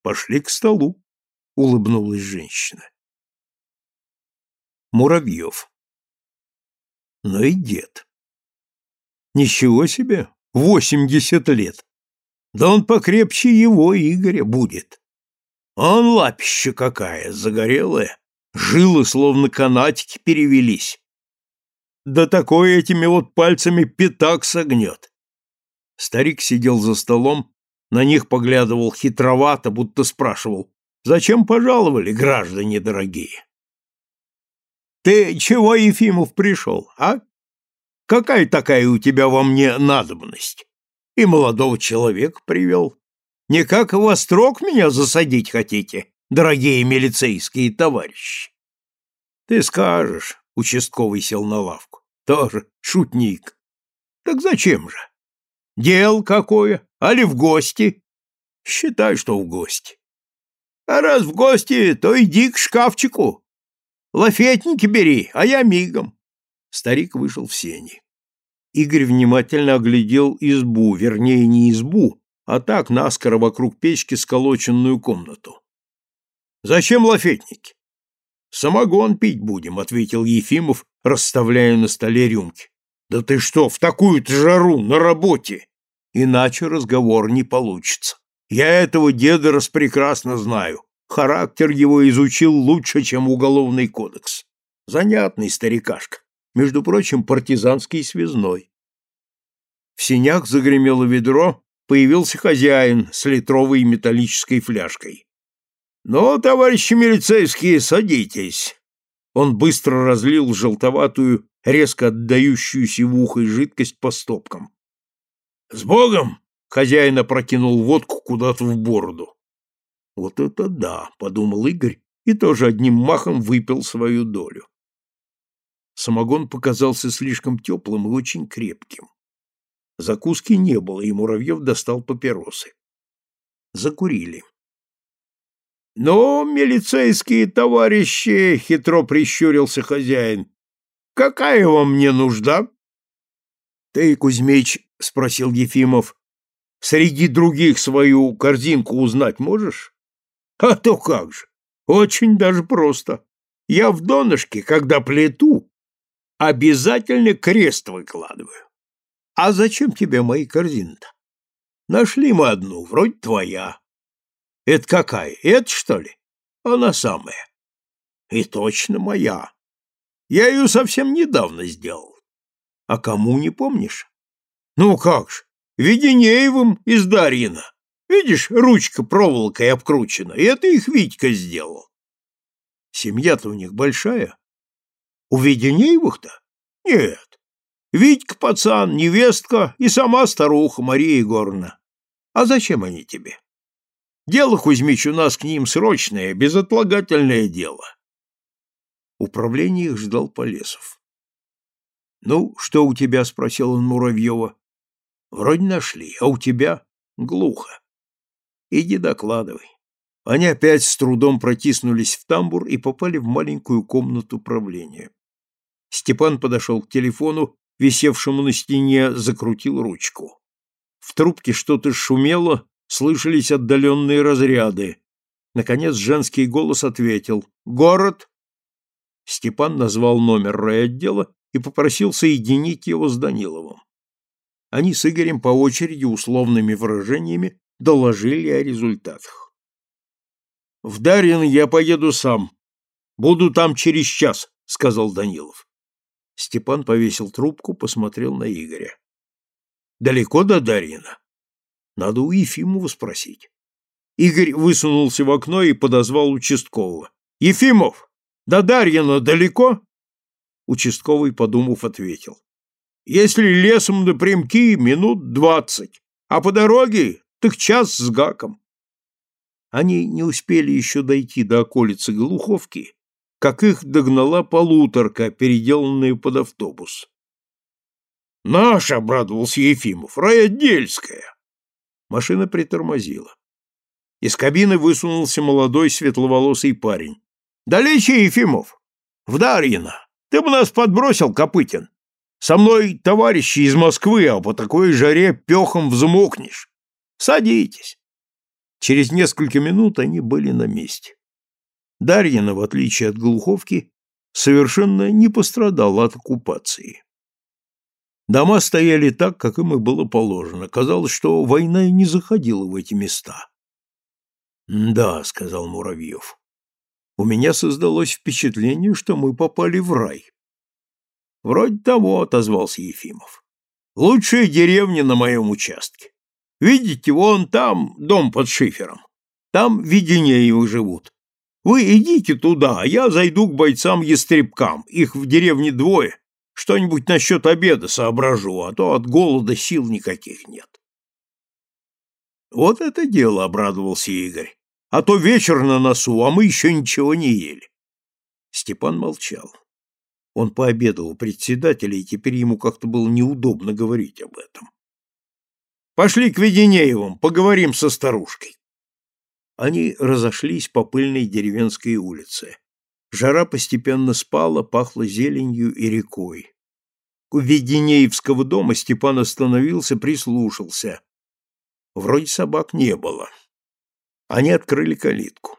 пошли к столу, улыбнулась женщина. Муравьев. Ну и дед. Ничего себе, восемьдесят лет. Да он покрепче его, Игоря, будет. Он лапища какая, загорелая, жилы словно канатики перевелись. Да такое этими вот пальцами пятак согнет. Старик сидел за столом, на них поглядывал хитровато, будто спрашивал, «Зачем пожаловали, граждане дорогие?» «Ты чего, Ефимов, пришел, а? Какая такая у тебя во мне надобность?» И молодого человека привел. Не как во строк меня засадить хотите, дорогие милицейские товарищи? Ты скажешь, участковый сел на лавку. Тоже шутник. Так зачем же? Дел какое? Али в гости? Считай, что в гости. А раз в гости, то иди к шкафчику. Лафетники бери, а я мигом. Старик вышел в сени. Игорь внимательно оглядел избу, вернее, не избу, а так наскоро вокруг печки сколоченную комнату. «Зачем лафетники?» «Самогон пить будем», — ответил Ефимов, расставляя на столе рюмки. «Да ты что, в такую-то жару, на работе?» «Иначе разговор не получится. Я этого деда распрекрасно знаю. Характер его изучил лучше, чем уголовный кодекс. Занятный старикашка между прочим, партизанский связной. В синях загремело ведро, появился хозяин с литровой металлической фляжкой. «Ну, товарищи милицейские, садитесь!» Он быстро разлил желтоватую, резко отдающуюся в ухо жидкость по стопкам. «С Богом!» — хозяин опрокинул водку куда-то в бороду. «Вот это да!» — подумал Игорь и тоже одним махом выпил свою долю. Самогон показался слишком теплым и очень крепким. Закуски не было, и Муравьев достал папиросы. Закурили. «Ну, милицейские товарищи!» — хитро прищурился хозяин. «Какая вам мне нужда?» «Ты, Кузьмич, — спросил Ефимов, — среди других свою корзинку узнать можешь?» «А то как же! Очень даже просто. Я в донышке, когда плету, Обязательно крест выкладываю. А зачем тебе мои корзины-то? Нашли мы одну, вроде твоя. Это какая? Это, что ли? Она самая. И точно моя. Я ее совсем недавно сделал. А кому не помнишь? Ну как ж, Веденеевым из Дарьина. Видишь, ручка проволокой обкручена, и это их Витька сделал. Семья-то у них большая. У Веденеевых-то? Нет. Витька пацан, невестка и сама старуха Мария Егоровна. А зачем они тебе? Дело, Кузьмич, у нас к ним срочное, безотлагательное дело. Управление их ждал Полесов. — Ну, что у тебя? — спросил он Муравьева. — Вроде нашли, а у тебя? — Глухо. — Иди докладывай. Они опять с трудом протиснулись в тамбур и попали в маленькую комнату правления. Степан подошел к телефону, висевшему на стене, закрутил ручку. В трубке что-то шумело, слышались отдаленные разряды. Наконец женский голос ответил. «Город?» Степан назвал номер райотдела и попросил соединить его с Даниловым. Они с Игорем по очереди условными выражениями доложили о результатах. «В Дарьин я поеду сам. Буду там через час», — сказал Данилов. Степан повесил трубку, посмотрел на Игоря. «Далеко до Дарьина?» «Надо у Ефимова спросить». Игорь высунулся в окно и подозвал участкового. «Ефимов, до Дарьина далеко?» Участковый, подумав, ответил. «Если лесом напрямки, минут двадцать, а по дороге так час с гаком». Они не успели еще дойти до околицы Глуховки, как их догнала полуторка, переделанная под автобус. «Наш!» — обрадовался Ефимов. «Райотдельская!» Машина притормозила. Из кабины высунулся молодой светловолосый парень. «Далече, Ефимов? В Дарьино!» Ты бы нас подбросил, Копытин. Со мной товарищи из Москвы, а по такой жаре пехом взмокнешь. Садитесь. Через несколько минут они были на месте. Дарьина, в отличие от Глуховки, совершенно не пострадала от оккупации. Дома стояли так, как им и было положено. Казалось, что война и не заходила в эти места. «Да», — сказал Муравьев, у меня создалось впечатление, что мы попали в рай. Вроде того, отозвался Ефимов. Лучшая деревня на моем участке. Видите, вон там дом под шифером. Там Веденеевы живут. Вы идите туда, а я зайду к бойцам-ястребкам. Их в деревне двое. Что-нибудь насчет обеда соображу, а то от голода сил никаких нет. Вот это дело, обрадовался Игорь а то вечер на носу, а мы еще ничего не ели. Степан молчал. Он пообедал у председателя, и теперь ему как-то было неудобно говорить об этом. «Пошли к Веденеевым, поговорим со старушкой». Они разошлись по пыльной деревенской улице. Жара постепенно спала, пахла зеленью и рекой. У Веденеевского дома Степан остановился, прислушался. Вроде собак не было. Они открыли калитку.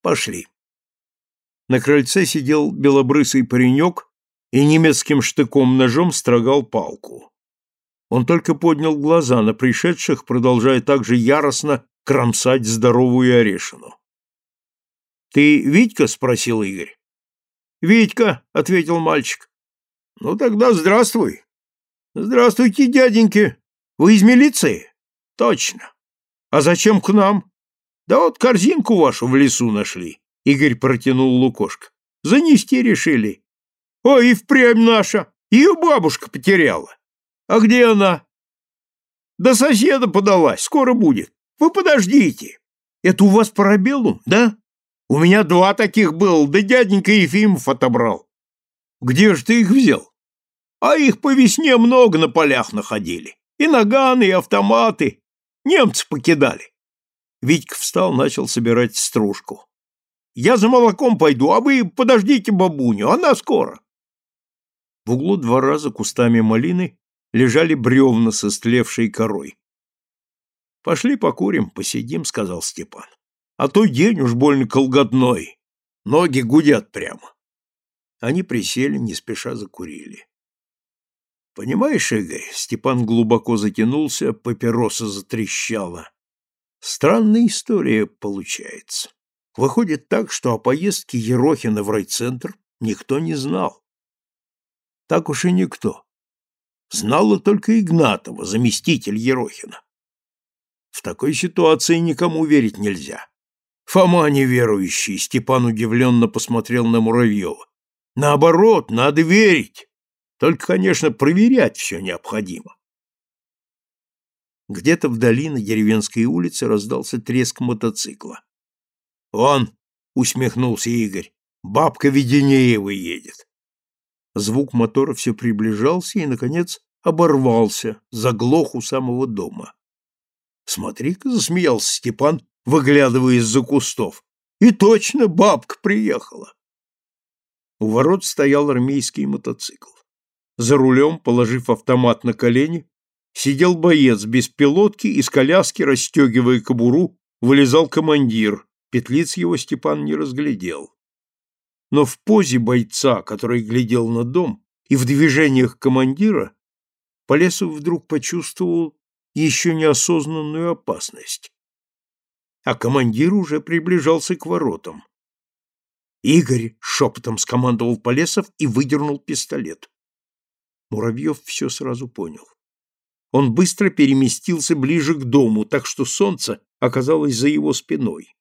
Пошли. На крыльце сидел белобрысый паренек и немецким штыком-ножом строгал палку. Он только поднял глаза на пришедших, продолжая также яростно кромсать здоровую орешину. «Ты Витька?» — спросил Игорь. «Витька», — ответил мальчик. «Ну тогда здравствуй». «Здравствуйте, дяденьки. Вы из милиции?» «Точно. А зачем к нам?» Да вот корзинку вашу в лесу нашли. Игорь протянул лукошко. Занести решили. Ой, и впрямь наша. Ее бабушка потеряла. А где она? Да соседа подалась, скоро будет. Вы подождите. Это у вас парабеллум, да? У меня два таких было, да дяденька Ефимов отобрал. Где же ты их взял? А их по весне много на полях находили. И наганы, и автоматы. Немцы покидали. Витька встал, начал собирать стружку. «Я за молоком пойду, а вы подождите бабуню, она скоро». В углу двора за кустами малины лежали бревна со стлевшей корой. «Пошли покурим, посидим», — сказал Степан. «А то день уж больно колготной, ноги гудят прямо». Они присели, не спеша закурили. «Понимаешь, Игорь?» — Степан глубоко затянулся, папироса затрещала. Странная история получается. Выходит так, что о поездке Ерохина в райцентр никто не знал. Так уж и никто. Знала только Игнатова, заместитель Ерохина. В такой ситуации никому верить нельзя. Фома неверующий, Степан удивленно посмотрел на Муравьева. Наоборот, надо верить. Только, конечно, проверять все необходимо. Где-то вдали на деревенской улице раздался треск мотоцикла. «Он!» — усмехнулся Игорь. «Бабка Веденеева едет!» Звук мотора все приближался и, наконец, оборвался, заглох у самого дома. «Смотри-ка!» — засмеялся Степан, выглядывая из-за кустов. «И точно бабка приехала!» У ворот стоял армейский мотоцикл. За рулем, положив автомат на колени, сидел боец без пилотки, из коляски, расстегивая кобуру, вылезал командир, петлиц его Степан не разглядел. но в позе бойца, который глядел на дом, и в движениях командира, Полесов вдруг почувствовал еще неосознанную опасность. А командир уже приближался к воротам. «Игорь!» — шепотом скомандовал Полесов и выдернул пистолет. Муравьев все сразу понял. Он быстро переместился ближе к дому, так что солнце оказалось за его спиной.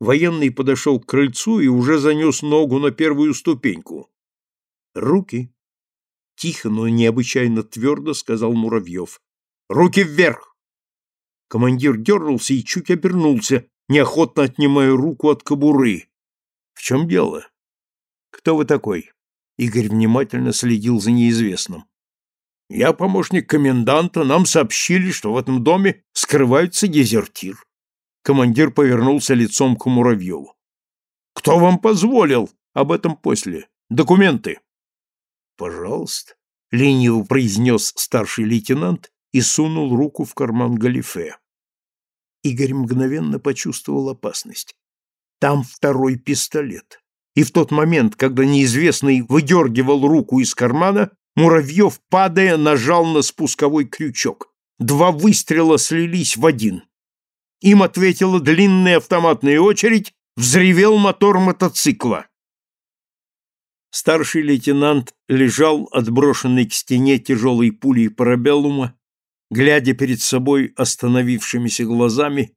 Военный подошел к крыльцу и уже занес ногу на первую ступеньку. «Руки!» — тихо, но необычайно твердо сказал Муравьев. «Руки вверх!» Командир дернулся и чуть обернулся, неохотно отнимая руку от кобуры. «В чем дело?» «Кто вы такой?» Игорь внимательно следил за неизвестным. «Я помощник коменданта. Нам сообщили, что в этом доме скрывается дезертир». Командир повернулся лицом к Муравьеву. «Кто вам позволил? Об этом после. Документы». «Пожалуйста», — лениво произнес старший лейтенант и сунул руку в карман галифе. Игорь мгновенно почувствовал опасность. Там второй пистолет и в тот момент, когда неизвестный выдергивал руку из кармана, Муравьев, падая, нажал на спусковой крючок. Два выстрела слились в один. Им ответила длинная автоматная очередь, взревел мотор мотоцикла. Старший лейтенант лежал, отброшенный к стене тяжелой пулей парабеллума, глядя перед собой остановившимися глазами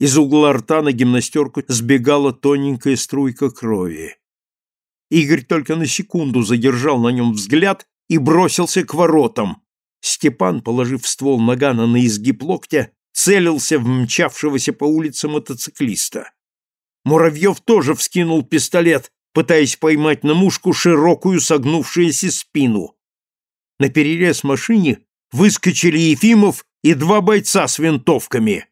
из угла рта на гимнастерку сбегала тоненькая струйка крови. Игорь только на секунду задержал на нем взгляд и бросился к воротам. Степан, положив ствол нагана на изгиб локтя, целился в мчавшегося по улице мотоциклиста. Муравьев тоже вскинул пистолет, пытаясь поймать на мушку широкую согнувшуюся спину. На перерез машине выскочили Ефимов и два бойца с винтовками.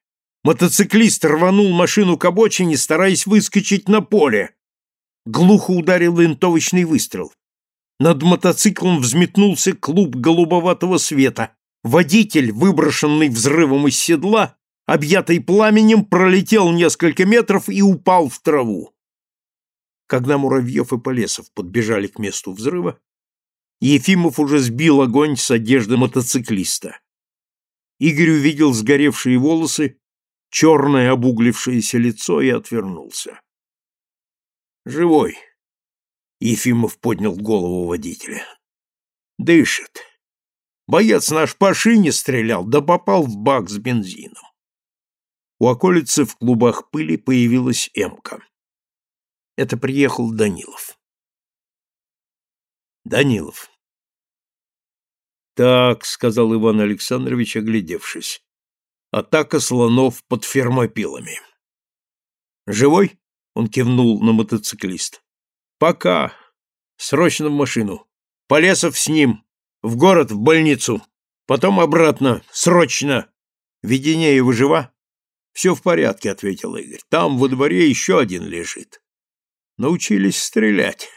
Мотоциклист рванул машину к обочине, стараясь выскочить на поле. Глухо ударил винтовочный выстрел. Над мотоциклом взметнулся клуб голубоватого света. Водитель, выброшенный взрывом из седла, объятый пламенем, пролетел несколько метров и упал в траву. Когда Муравьев и Полесов подбежали к месту взрыва, Ефимов уже сбил огонь с одежды мотоциклиста. Игорь увидел сгоревшие волосы черное обуглившееся лицо и отвернулся. «Живой!» — Ефимов поднял голову водителя. «Дышит. Боец наш по шине стрелял, да попал в бак с бензином». У околицы в клубах пыли появилась Эмка. Это приехал Данилов. Данилов. «Так», — сказал Иван Александрович, оглядевшись. Атака слонов под фермопилами. «Живой?» — он кивнул на мотоциклист. «Пока. Срочно в машину. Полесов с ним. В город, в больницу. Потом обратно. Срочно. Веденеева жива?» «Все в порядке», — ответил Игорь. «Там во дворе еще один лежит». «Научились стрелять».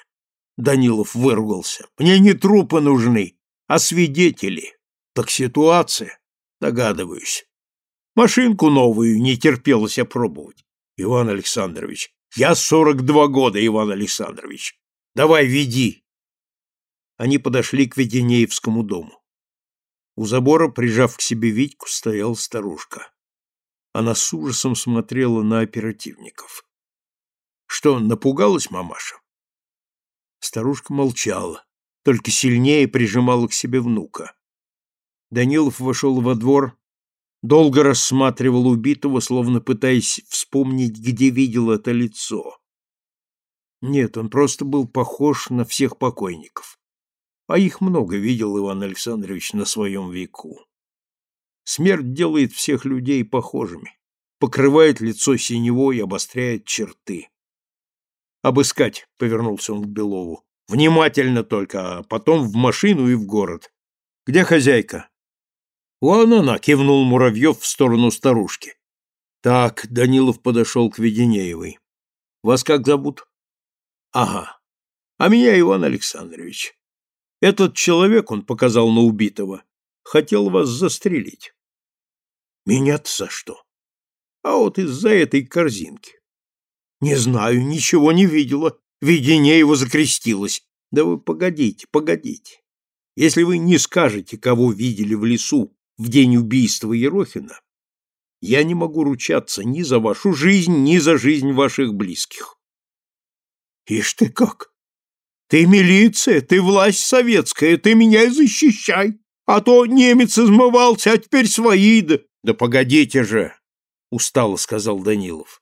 Данилов выругался. «Мне не трупы нужны, а свидетели. Так ситуация. Догадываюсь. Машинку новую не терпелось опробовать. Иван Александрович, я сорок два года, Иван Александрович. Давай, веди. Они подошли к Веденеевскому дому. У забора, прижав к себе Витьку, стояла старушка. Она с ужасом смотрела на оперативников. Что, напугалась мамаша? Старушка молчала, только сильнее прижимала к себе внука. Данилов вошел во двор, долго рассматривал убитого, словно пытаясь вспомнить, где видел это лицо. Нет, он просто был похож на всех покойников. А их много видел Иван Александрович на своем веку. Смерть делает всех людей похожими, покрывает лицо синевой и обостряет черты. «Обыскать», — повернулся он к Белову. «Внимательно только, а потом в машину и в город. Где хозяйка?» «Вон она!» — кивнул Муравьев в сторону старушки. «Так», — Данилов подошел к Веденеевой. «Вас как зовут?» «Ага. А меня Иван Александрович. Этот человек, он показал на убитого, хотел вас застрелить». «Меня-то за что?» «А вот из-за этой корзинки». «Не знаю, ничего не видела. Веденеева закрестилась. Да вы погодите, погодите. Если вы не скажете, кого видели в лесу в день убийства Ерохина, я не могу ручаться ни за вашу жизнь, ни за жизнь ваших близких. Ишь ты как! Ты милиция, ты власть советская, ты меня и защищай, а то немец измывался, а теперь свои да... Да погодите же, устало сказал Данилов.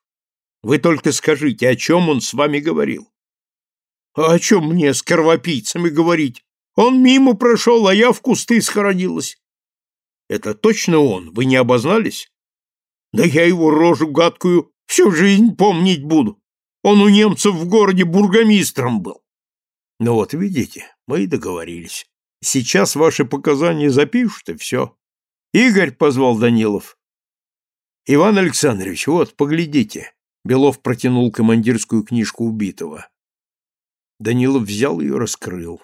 Вы только скажите, о чем он с вами говорил? А о чем мне с кровопийцами говорить? Он мимо прошел, а я в кусты схоронилась. Это точно он, вы не обознались? Да я его рожу гадкую всю жизнь помнить буду. Он у немцев в городе бургомистром был. Ну вот, видите, мы и договорились. Сейчас ваши показания запишут, и все. Игорь позвал Данилов. Иван Александрович, вот, поглядите. Белов протянул командирскую книжку убитого. Данилов взял ее, раскрыл.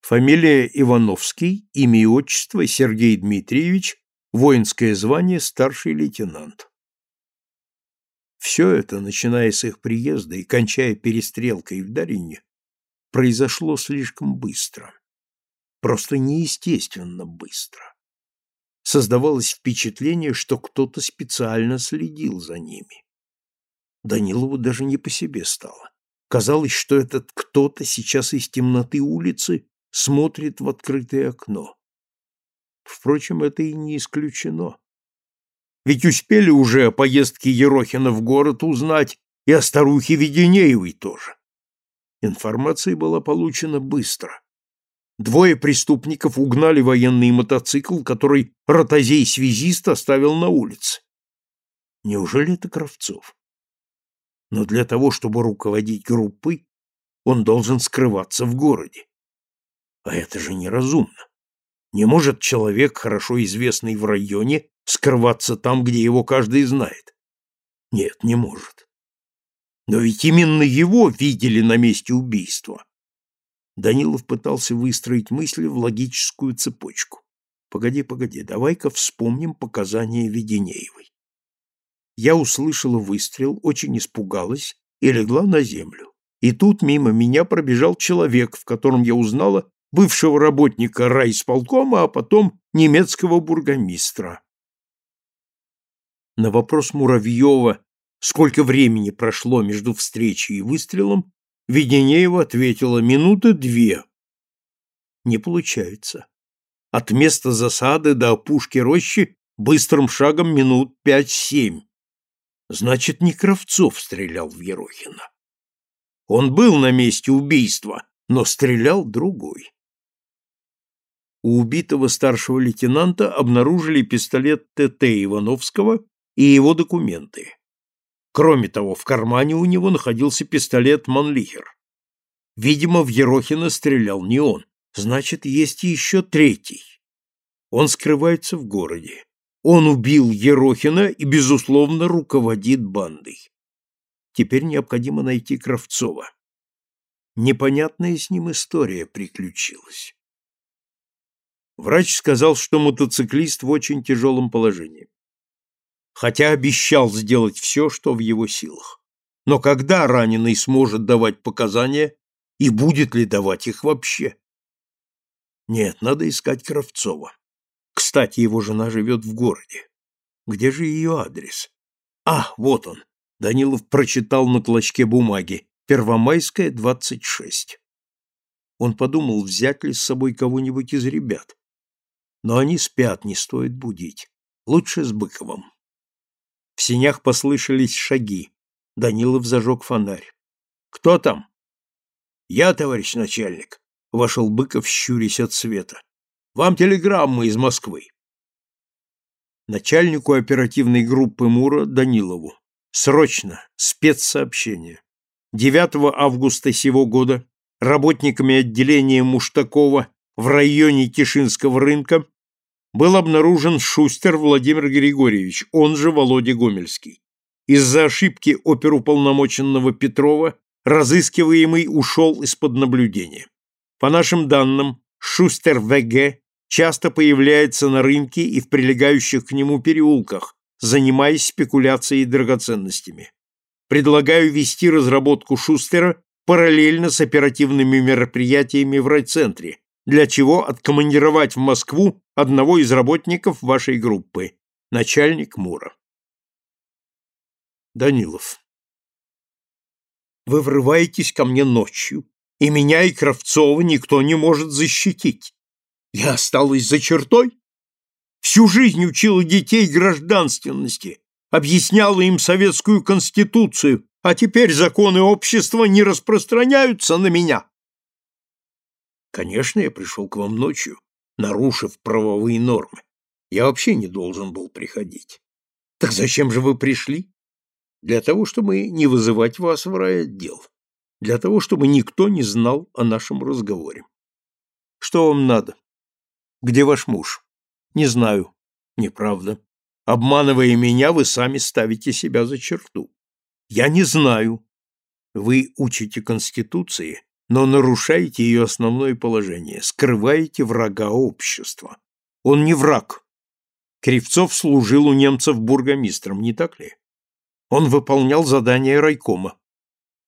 Фамилия Ивановский, имя и отчество Сергей Дмитриевич, воинское звание старший лейтенант. Все это, начиная с их приезда и кончая перестрелкой в Дарине, произошло слишком быстро. Просто неестественно быстро. Создавалось впечатление, что кто-то специально следил за ними. Данилову даже не по себе стало. Казалось, что этот кто-то сейчас из темноты улицы смотрит в открытое окно. Впрочем, это и не исключено. Ведь успели уже о поездке Ерохина в город узнать и о старухе Веденеевой тоже. Информация была получена быстро. Двое преступников угнали военный мотоцикл, который ротозей-связист оставил на улице. Неужели это Кравцов? Но для того, чтобы руководить группой, он должен скрываться в городе. А это же неразумно. Не может человек, хорошо известный в районе, скрываться там, где его каждый знает. Нет, не может. Но ведь именно его видели на месте убийства. Данилов пытался выстроить мысли в логическую цепочку. Погоди, погоди, давай-ка вспомним показания Веденеевой. Я услышала выстрел, очень испугалась и легла на землю. И тут мимо меня пробежал человек, в котором я узнала бывшего работника райисполкома, а потом немецкого бургомистра. На вопрос Муравьева, сколько времени прошло между встречей и выстрелом, Веденеева ответила минуты две. Не получается. От места засады до опушки рощи быстрым шагом минут пять-семь. Значит, не Кравцов стрелял в Ерохина. Он был на месте убийства, но стрелял другой. У убитого старшего лейтенанта обнаружили пистолет ТТ Ивановского и его документы. Кроме того, в кармане у него находился пистолет Манлихер. Видимо, в Ерохина стрелял не он. Значит, есть еще третий. Он скрывается в городе. Он убил Ерохина и, безусловно, руководит бандой. Теперь необходимо найти Кравцова. Непонятная с ним история приключилась. Врач сказал, что мотоциклист в очень тяжелом положении. Хотя обещал сделать все, что в его силах. Но когда раненый сможет давать показания и будет ли давать их вообще? Нет, надо искать Кравцова. Кстати, его жена живет в городе. Где же ее адрес? А, вот он. Данилов прочитал на клочке бумаги. Первомайская, 26. Он подумал, взять ли с собой кого-нибудь из ребят. Но они спят, не стоит будить. Лучше с Быковым. В синях послышались шаги. Данилов зажег фонарь. «Кто там?» «Я, товарищ начальник», — вошел Быков, щурясь от света. «Вам телеграмма из Москвы». Начальнику оперативной группы МУРа Данилову. Срочно. Спецсообщение. 9 августа сего года работниками отделения Муштакова в районе Тишинского рынка был обнаружен Шустер Владимир Григорьевич, он же Володя Гомельский. Из-за ошибки оперуполномоченного Петрова разыскиваемый ушел из-под наблюдения. По нашим данным, Шустер ВГ часто появляется на рынке и в прилегающих к нему переулках, занимаясь спекуляцией драгоценностями. Предлагаю вести разработку Шустера параллельно с оперативными мероприятиями в райцентре, для чего откомандировать в Москву одного из работников вашей группы, начальник Мура. Данилов. Вы врываетесь ко мне ночью, и меня и Кравцова никто не может защитить. Я осталась за чертой? Всю жизнь учила детей гражданственности, объясняла им советскую конституцию, а теперь законы общества не распространяются на меня. Конечно, я пришел к вам ночью, нарушив правовые нормы. Я вообще не должен был приходить. Так зачем же вы пришли? Для того, чтобы не вызывать вас в райотдел. Для того, чтобы никто не знал о нашем разговоре. Что вам надо? Где ваш муж? Не знаю. Неправда. Обманывая меня, вы сами ставите себя за черту. Я не знаю. Вы учите Конституции, но нарушаете ее основное положение, скрываете врага общества. Он не враг. Кривцов служил у немцев бургомистром, не так ли? Он выполнял задания райкома.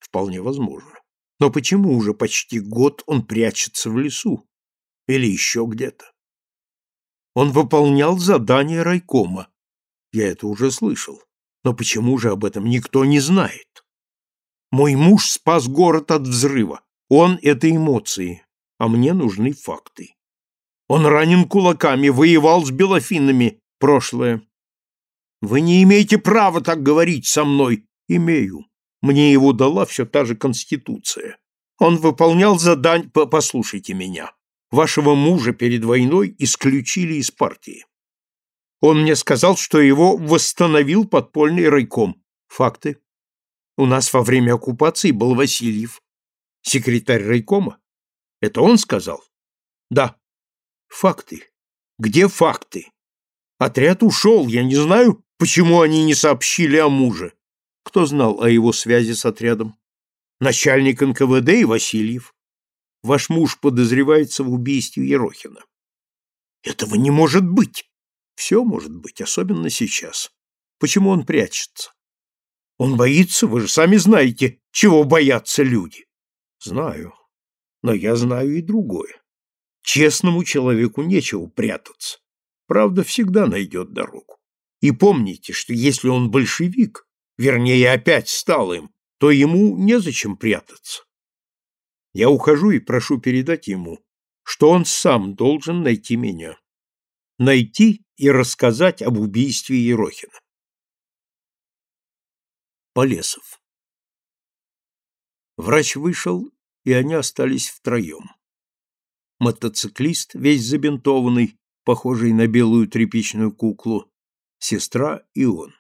Вполне возможно. Но почему уже почти год он прячется в лесу? Или еще где-то? Он выполнял задания райкома. Я это уже слышал. Но почему же об этом никто не знает? Мой муж спас город от взрыва. Он — это эмоции, а мне нужны факты. Он ранен кулаками, воевал с белофинами. Прошлое. Вы не имеете права так говорить со мной. Имею. Мне его дала все та же Конституция. Он выполнял задание... Послушайте меня. Вашего мужа перед войной исключили из партии. Он мне сказал, что его восстановил подпольный райком. Факты. У нас во время оккупации был Васильев. Секретарь райкома? Это он сказал? Да. Факты. Где факты? Отряд ушел, я не знаю, почему они не сообщили о муже. Кто знал о его связи с отрядом? Начальник НКВД и Васильев. Ваш муж подозревается в убийстве Ерохина. Этого не может быть. Все может быть, особенно сейчас. Почему он прячется? Он боится, вы же сами знаете, чего боятся люди. Знаю. Но я знаю и другое. Честному человеку нечего прятаться. Правда всегда найдет дорогу. И помните, что если он большевик, вернее, опять стал им, то ему незачем прятаться. Я ухожу и прошу передать ему, что он сам должен найти меня. Найти и рассказать об убийстве Ерохина. Полесов Врач вышел, и они остались втроем. Мотоциклист, весь забинтованный, похожий на белую тряпичную куклу, сестра и он.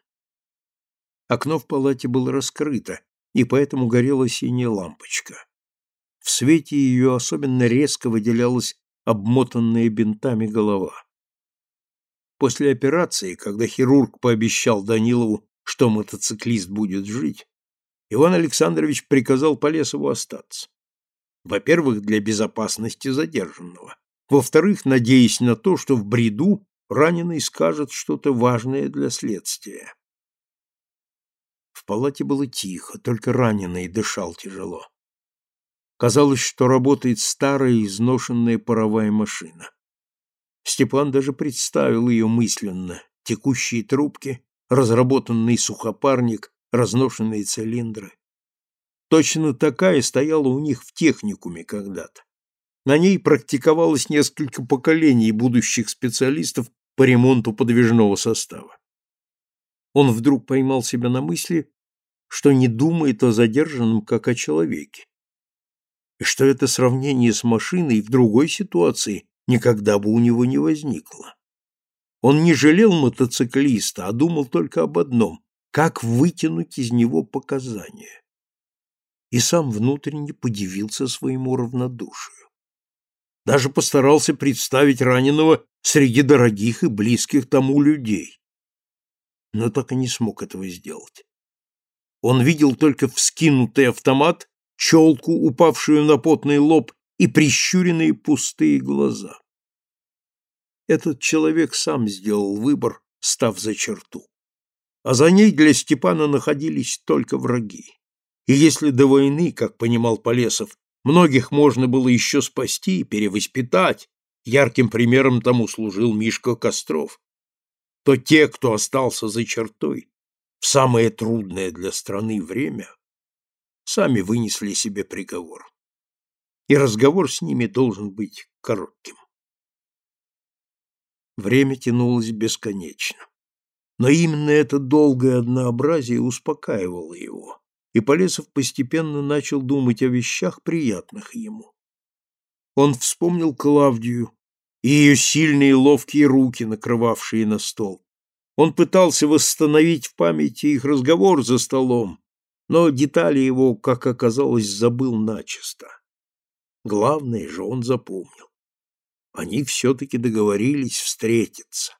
Окно в палате было раскрыто, и поэтому горела синяя лампочка. В свете ее особенно резко выделялась обмотанная бинтами голова. После операции, когда хирург пообещал Данилову, что мотоциклист будет жить, Иван Александрович приказал Полесову остаться. Во-первых, для безопасности задержанного. Во-вторых, надеясь на то, что в бреду раненый скажет что-то важное для следствия. В палате было тихо, только раненый дышал тяжело. Казалось, что работает старая изношенная паровая машина. Степан даже представил ее мысленно. Текущие трубки, разработанный сухопарник, разношенные цилиндры. Точно такая стояла у них в техникуме когда-то. На ней практиковалось несколько поколений будущих специалистов по ремонту подвижного состава. Он вдруг поймал себя на мысли, что не думает о задержанном как о человеке, и что это сравнение с машиной в другой ситуации никогда бы у него не возникло. Он не жалел мотоциклиста, а думал только об одном как вытянуть из него показания. И сам внутренне подивился своему равнодушию. Даже постарался представить раненого среди дорогих и близких тому людей. Но так и не смог этого сделать. Он видел только вскинутый автомат, челку, упавшую на потный лоб, и прищуренные пустые глаза. Этот человек сам сделал выбор, став за черту а за ней для Степана находились только враги. И если до войны, как понимал Полесов, многих можно было еще спасти, перевоспитать, ярким примером тому служил Мишка Костров, то те, кто остался за чертой, в самое трудное для страны время, сами вынесли себе приговор. И разговор с ними должен быть коротким. Время тянулось бесконечно. Но именно это долгое однообразие успокаивало его, и Полесов постепенно начал думать о вещах, приятных ему. Он вспомнил Клавдию и ее сильные ловкие руки, накрывавшие на стол. Он пытался восстановить в памяти их разговор за столом, но детали его, как оказалось, забыл начисто. Главное же он запомнил. Они все-таки договорились встретиться.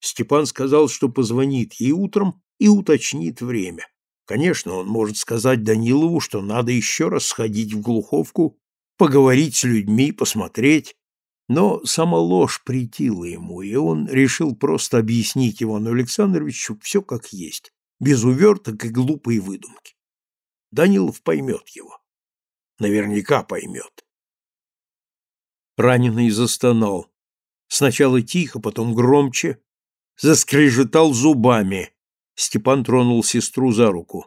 Степан сказал, что позвонит ей утром и уточнит время. Конечно, он может сказать Данилову, что надо еще раз сходить в Глуховку, поговорить с людьми, посмотреть. Но сама ложь притила ему, и он решил просто объяснить Ивану Александровичу все как есть, без уверток и глупой выдумки. Данилов поймет его. Наверняка поймет. Раненый застонал. Сначала тихо, потом громче, заскрежетал зубами. Степан тронул сестру за руку.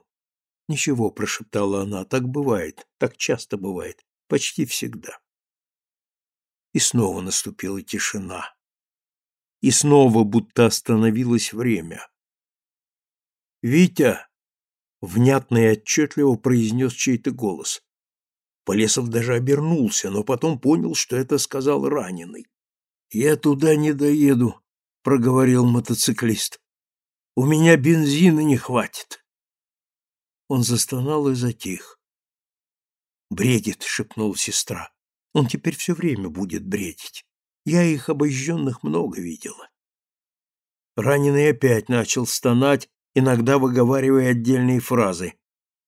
«Ничего», — прошептала она, — «так бывает, так часто бывает, почти всегда». И снова наступила тишина. И снова будто остановилось время. «Витя!» — внятно и отчетливо произнес чей-то голос. Полесов даже обернулся, но потом понял, что это сказал раненый. «Я туда не доеду», проговорил мотоциклист. У меня бензина не хватит. Он застонал и затих. Бредит, шепнула сестра. Он теперь все время будет бредить. Я их обожженных много видела. Раненый опять начал стонать, иногда выговаривая отдельные фразы.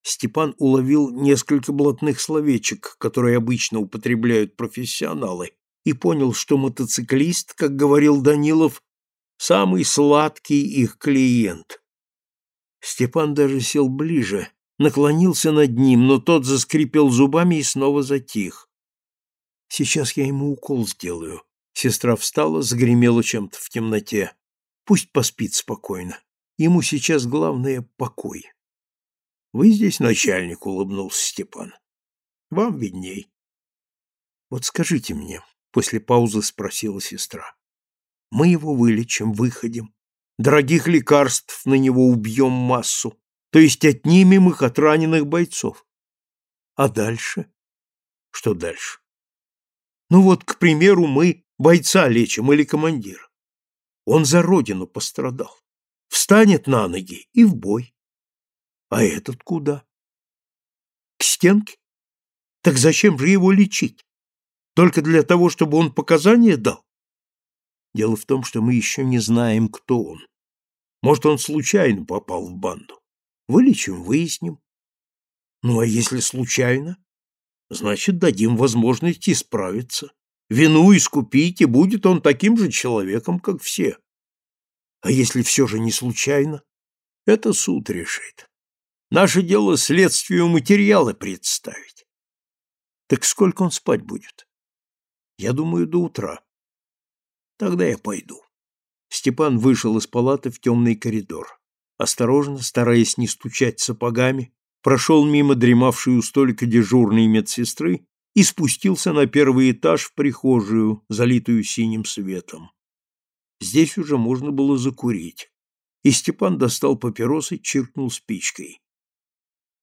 Степан уловил несколько блатных словечек, которые обычно употребляют профессионалы, и понял, что мотоциклист, как говорил Данилов, самый сладкий их клиент. Степан даже сел ближе, наклонился над ним, но тот заскрипел зубами и снова затих. Сейчас я ему укол сделаю. Сестра встала, загремела чем-то в темноте. Пусть поспит спокойно. Ему сейчас главное — покой. — Вы здесь начальник, — улыбнулся Степан. — Вам видней. — Вот скажите мне, — после паузы спросила сестра. Мы его вылечим, выходим. Дорогих лекарств на него убьем массу, то есть отнимем их от раненых бойцов. А дальше? Что дальше? Ну вот, к примеру, мы бойца лечим или командира. Он за родину пострадал. Встанет на ноги и в бой. А этот куда? К стенке? Так зачем же его лечить? Только для того, чтобы он показания дал? Дело в том, что мы еще не знаем, кто он. Может, он случайно попал в банду. Вылечим, выясним. Ну, а если случайно? Значит, дадим возможность исправиться. Вину искупить, и будет он таким же человеком, как все. А если все же не случайно? Это суд решит. Наше дело следствию материалы представить. Так сколько он спать будет? Я думаю, до утра. Тогда я пойду. Степан вышел из палаты в темный коридор. Осторожно, стараясь не стучать сапогами, прошел мимо дремавшей у столика дежурной медсестры и спустился на первый этаж в прихожую, залитую синим светом. Здесь уже можно было закурить, и Степан достал папиросы, и чиркнул спичкой.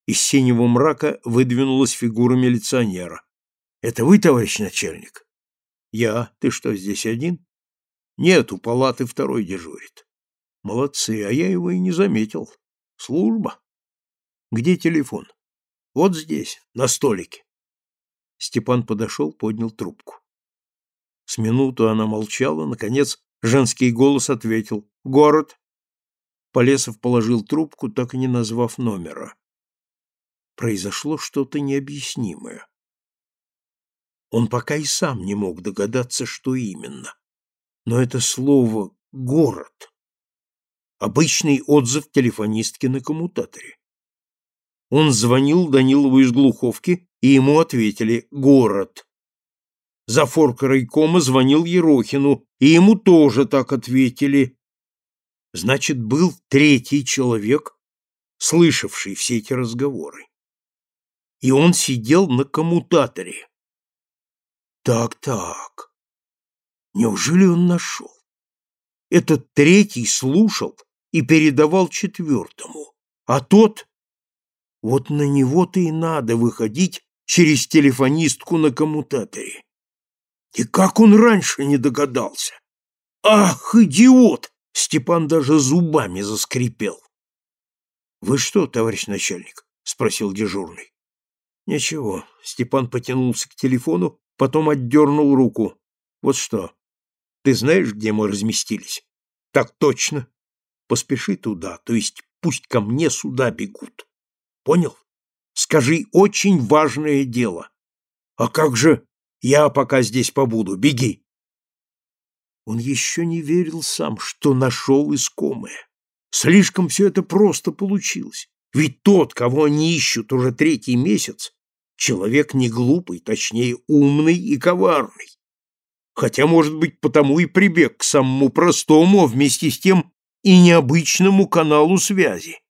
Из синего мрака выдвинулась фигура милиционера. — Это вы, товарищ начальник? — Я. Ты что, здесь один? Нет, у палаты второй дежурит. Молодцы, а я его и не заметил. Служба. Где телефон? Вот здесь, на столике. Степан подошел, поднял трубку. С минуту она молчала, наконец женский голос ответил «Город». Полесов положил трубку, так и не назвав номера. Произошло что-то необъяснимое. Он пока и сам не мог догадаться, что именно но это слово «город» — обычный отзыв телефонистки на коммутаторе. Он звонил Данилову из Глуховки, и ему ответили «Город». За форка звонил Ерохину, и ему тоже так ответили. Значит, был третий человек, слышавший все эти разговоры. И он сидел на коммутаторе. Так-так. Неужели он нашел? Этот третий слушал и передавал четвертому, а тот... Вот на него-то и надо выходить через телефонистку на коммутаторе. И как он раньше не догадался? Ах, идиот! Степан даже зубами заскрипел. Вы что, товарищ начальник? спросил дежурный. Ничего. Степан потянулся к телефону, потом отдернул руку. Вот что. Ты знаешь, где мы разместились? Так точно. Поспеши туда, то есть пусть ко мне сюда бегут. Понял? Скажи, очень важное дело. А как же я пока здесь побуду? Беги. Он еще не верил сам, что нашел искомое. Слишком все это просто получилось. Ведь тот, кого они ищут уже третий месяц, человек не глупый, точнее умный и коварный. Хотя, может быть, потому и прибег к самому простому, а вместе с тем и необычному каналу связи.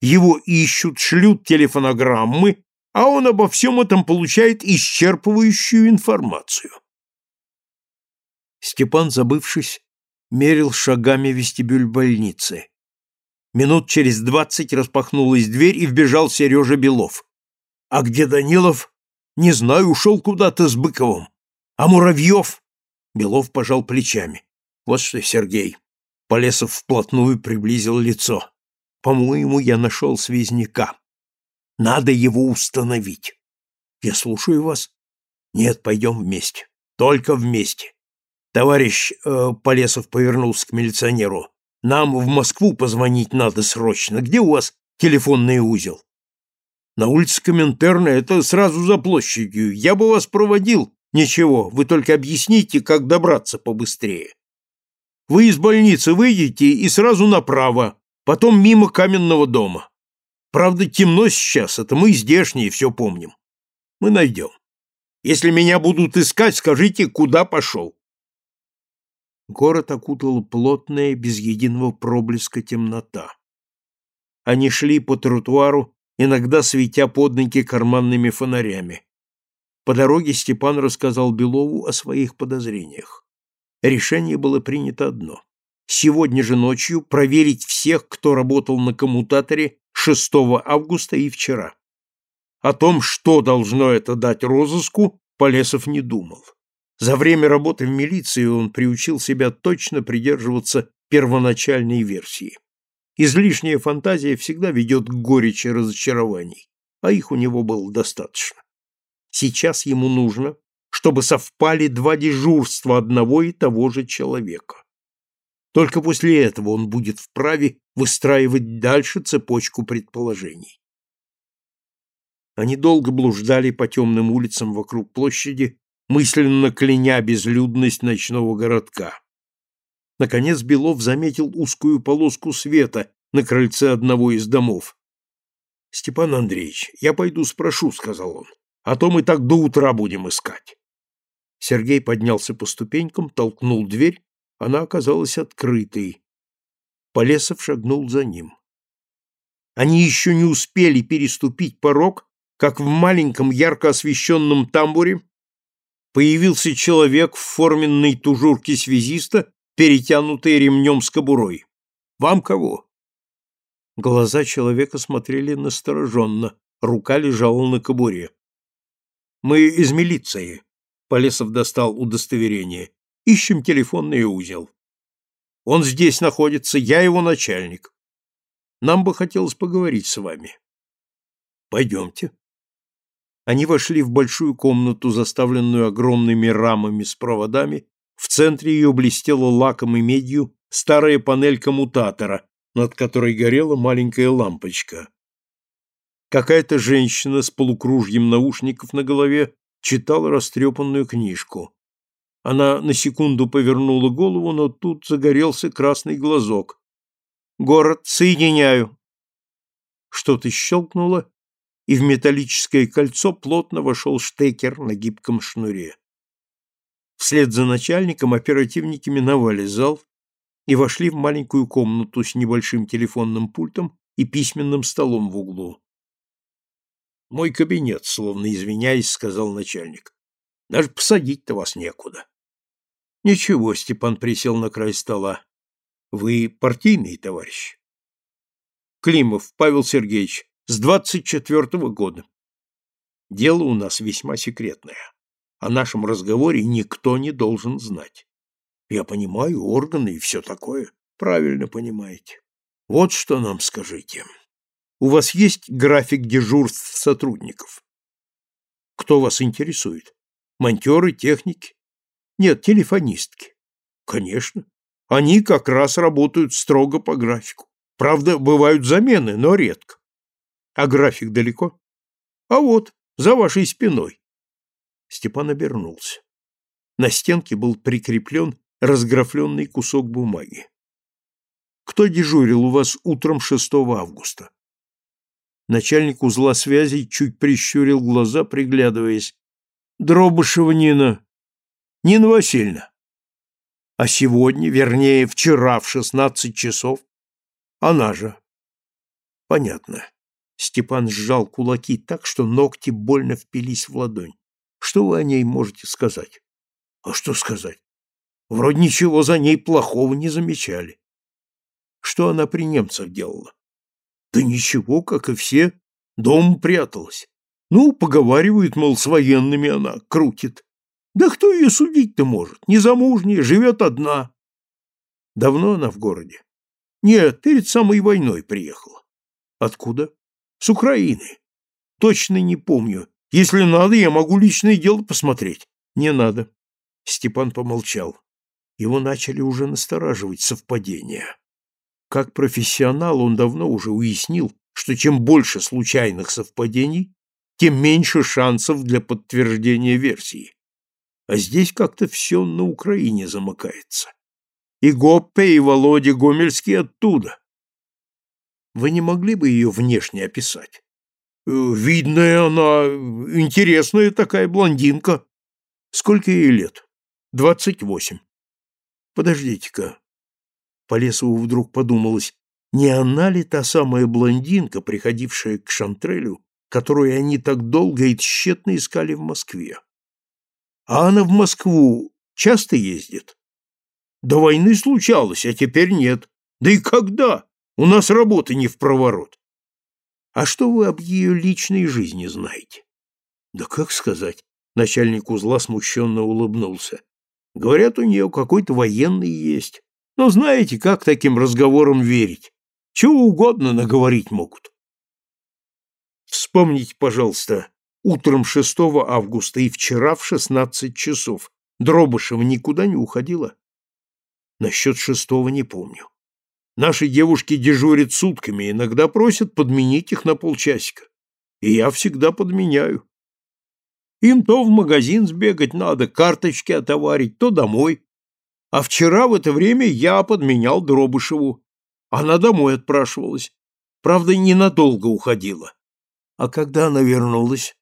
Его ищут, шлют телефонограммы, а он обо всем этом получает исчерпывающую информацию. Степан, забывшись, мерил шагами вестибюль больницы. Минут через двадцать распахнулась дверь и вбежал Сережа Белов. «А где Данилов?» «Не знаю, ушел куда-то с Быковым. А Муравьев?» Белов пожал плечами. «Вот что, Сергей». Полесов вплотную приблизил лицо. «По-моему, я нашел связняка. Надо его установить». «Я слушаю вас». «Нет, пойдем вместе. Только вместе. Товарищ э, Полесов повернулся к милиционеру. Нам в Москву позвонить надо срочно. Где у вас телефонный узел? На улице Коминтерна, это сразу за площадью. Я бы вас проводил. Ничего, вы только объясните, как добраться побыстрее. Вы из больницы выйдете и сразу направо, потом мимо каменного дома. Правда, темно сейчас, это мы здешние все помним. Мы найдем. Если меня будут искать, скажите, куда пошел. Город окутала плотная, без единого проблеска темнота. Они шли по тротуару, иногда светя под ноги карманными фонарями. По дороге Степан рассказал Белову о своих подозрениях. Решение было принято одно. Сегодня же ночью проверить всех, кто работал на коммутаторе 6 августа и вчера. О том, что должно это дать розыску, Полесов не думал. За время работы в милиции он приучил себя точно придерживаться первоначальной версии. Излишняя фантазия всегда ведет к горечи разочарований, а их у него было достаточно. Сейчас ему нужно, чтобы совпали два дежурства одного и того же человека. Только после этого он будет вправе выстраивать дальше цепочку предположений. Они долго блуждали по темным улицам вокруг площади, мысленно кляня безлюдность ночного городка. Наконец Белов заметил узкую полоску света на крыльце одного из домов. — Степан Андреевич, я пойду спрошу, — сказал он, — а то мы так до утра будем искать. Сергей поднялся по ступенькам, толкнул дверь, она оказалась открытой. Полесов шагнул за ним. Они еще не успели переступить порог, как в маленьком ярко освещенном тамбуре появился человек в форменной тужурке связиста, перетянутой ремнем с кобурой. «Вам кого?» Глаза человека смотрели настороженно, рука лежала на кобуре. «Мы из милиции», — Полесов достал удостоверение. «Ищем телефонный узел. Он здесь находится, я его начальник. Нам бы хотелось поговорить с вами». «Пойдемте», они вошли в большую комнату, заставленную огромными рамами с проводами. В центре ее блестела лаком и медью старая панель коммутатора, над которой горела маленькая лампочка. Какая-то женщина с полукружьем наушников на голове читала растрепанную книжку. Она на секунду повернула голову, но тут загорелся красный глазок. «Город, соединяю!» Что-то щелкнуло, и в металлическое кольцо плотно вошел штекер на гибком шнуре. Вслед за начальником оперативники миновали зал и вошли в маленькую комнату с небольшим телефонным пультом и письменным столом в углу. «Мой кабинет», — словно извиняясь, сказал начальник. «Даже посадить-то вас некуда». «Ничего», — Степан присел на край стола. «Вы партийный товарищ?» «Климов Павел Сергеевич, с двадцать четвертого года. Дело у нас весьма секретное. О нашем разговоре никто не должен знать. Я понимаю, органы и все такое. Правильно понимаете. Вот что нам скажите. У вас есть график дежурств сотрудников? Кто вас интересует? Монтеры, техники? Нет, телефонистки. Конечно. Они как раз работают строго по графику. Правда, бывают замены, но редко. А график далеко? А вот, за вашей спиной. Степан обернулся. На стенке был прикреплен разграфленный кусок бумаги. Кто дежурил у вас утром 6 августа? Начальник узла связи чуть прищурил глаза, приглядываясь. Дробышева Нина. Нина Васильевна. А сегодня, вернее, вчера в 16 часов? Она же. Понятно. Степан сжал кулаки так, что ногти больно впились в ладонь. Что вы о ней можете сказать? А что сказать? Вроде ничего за ней плохого не замечали. Что она при немцах делала? Да ничего, как и все. Дом пряталась. Ну, поговаривают, мол, с военными она крутит. Да кто ее судить-то может? Незамужняя, живет одна. Давно она в городе? Нет, перед самой войной приехала. Откуда? С Украины. Точно не помню. Если надо, я могу личное дело посмотреть. Не надо. Степан помолчал. Его начали уже настораживать совпадения. Как профессионал он давно уже уяснил, что чем больше случайных совпадений, тем меньше шансов для подтверждения версии. А здесь как-то все на Украине замыкается. И Гоппе, и Володя Гомельский оттуда. Вы не могли бы ее внешне описать? Э, видная она, интересная такая блондинка. Сколько ей лет? Двадцать восемь. Подождите-ка. Полесову вдруг подумалось, не она ли та самая блондинка, приходившая к Шантрелю, которую они так долго и тщетно искали в Москве? А она в Москву часто ездит? До войны случалось, а теперь нет. Да и когда? У нас работы не в проворот. А что вы об ее личной жизни знаете? Да как сказать? Начальник узла смущенно улыбнулся. Говорят, у нее какой-то военный есть. Но знаете, как таким разговорам верить? Чего угодно наговорить могут. Вспомните, пожалуйста, утром 6 августа и вчера в 16 часов Дробышева никуда не уходила? Насчет шестого не помню. Наши девушки дежурят сутками, иногда просят подменить их на полчасика. И я всегда подменяю. Им то в магазин сбегать надо, карточки отоварить, то домой. А вчера в это время я подменял Дробышеву. Она домой отпрашивалась. Правда, ненадолго уходила. А когда она вернулась,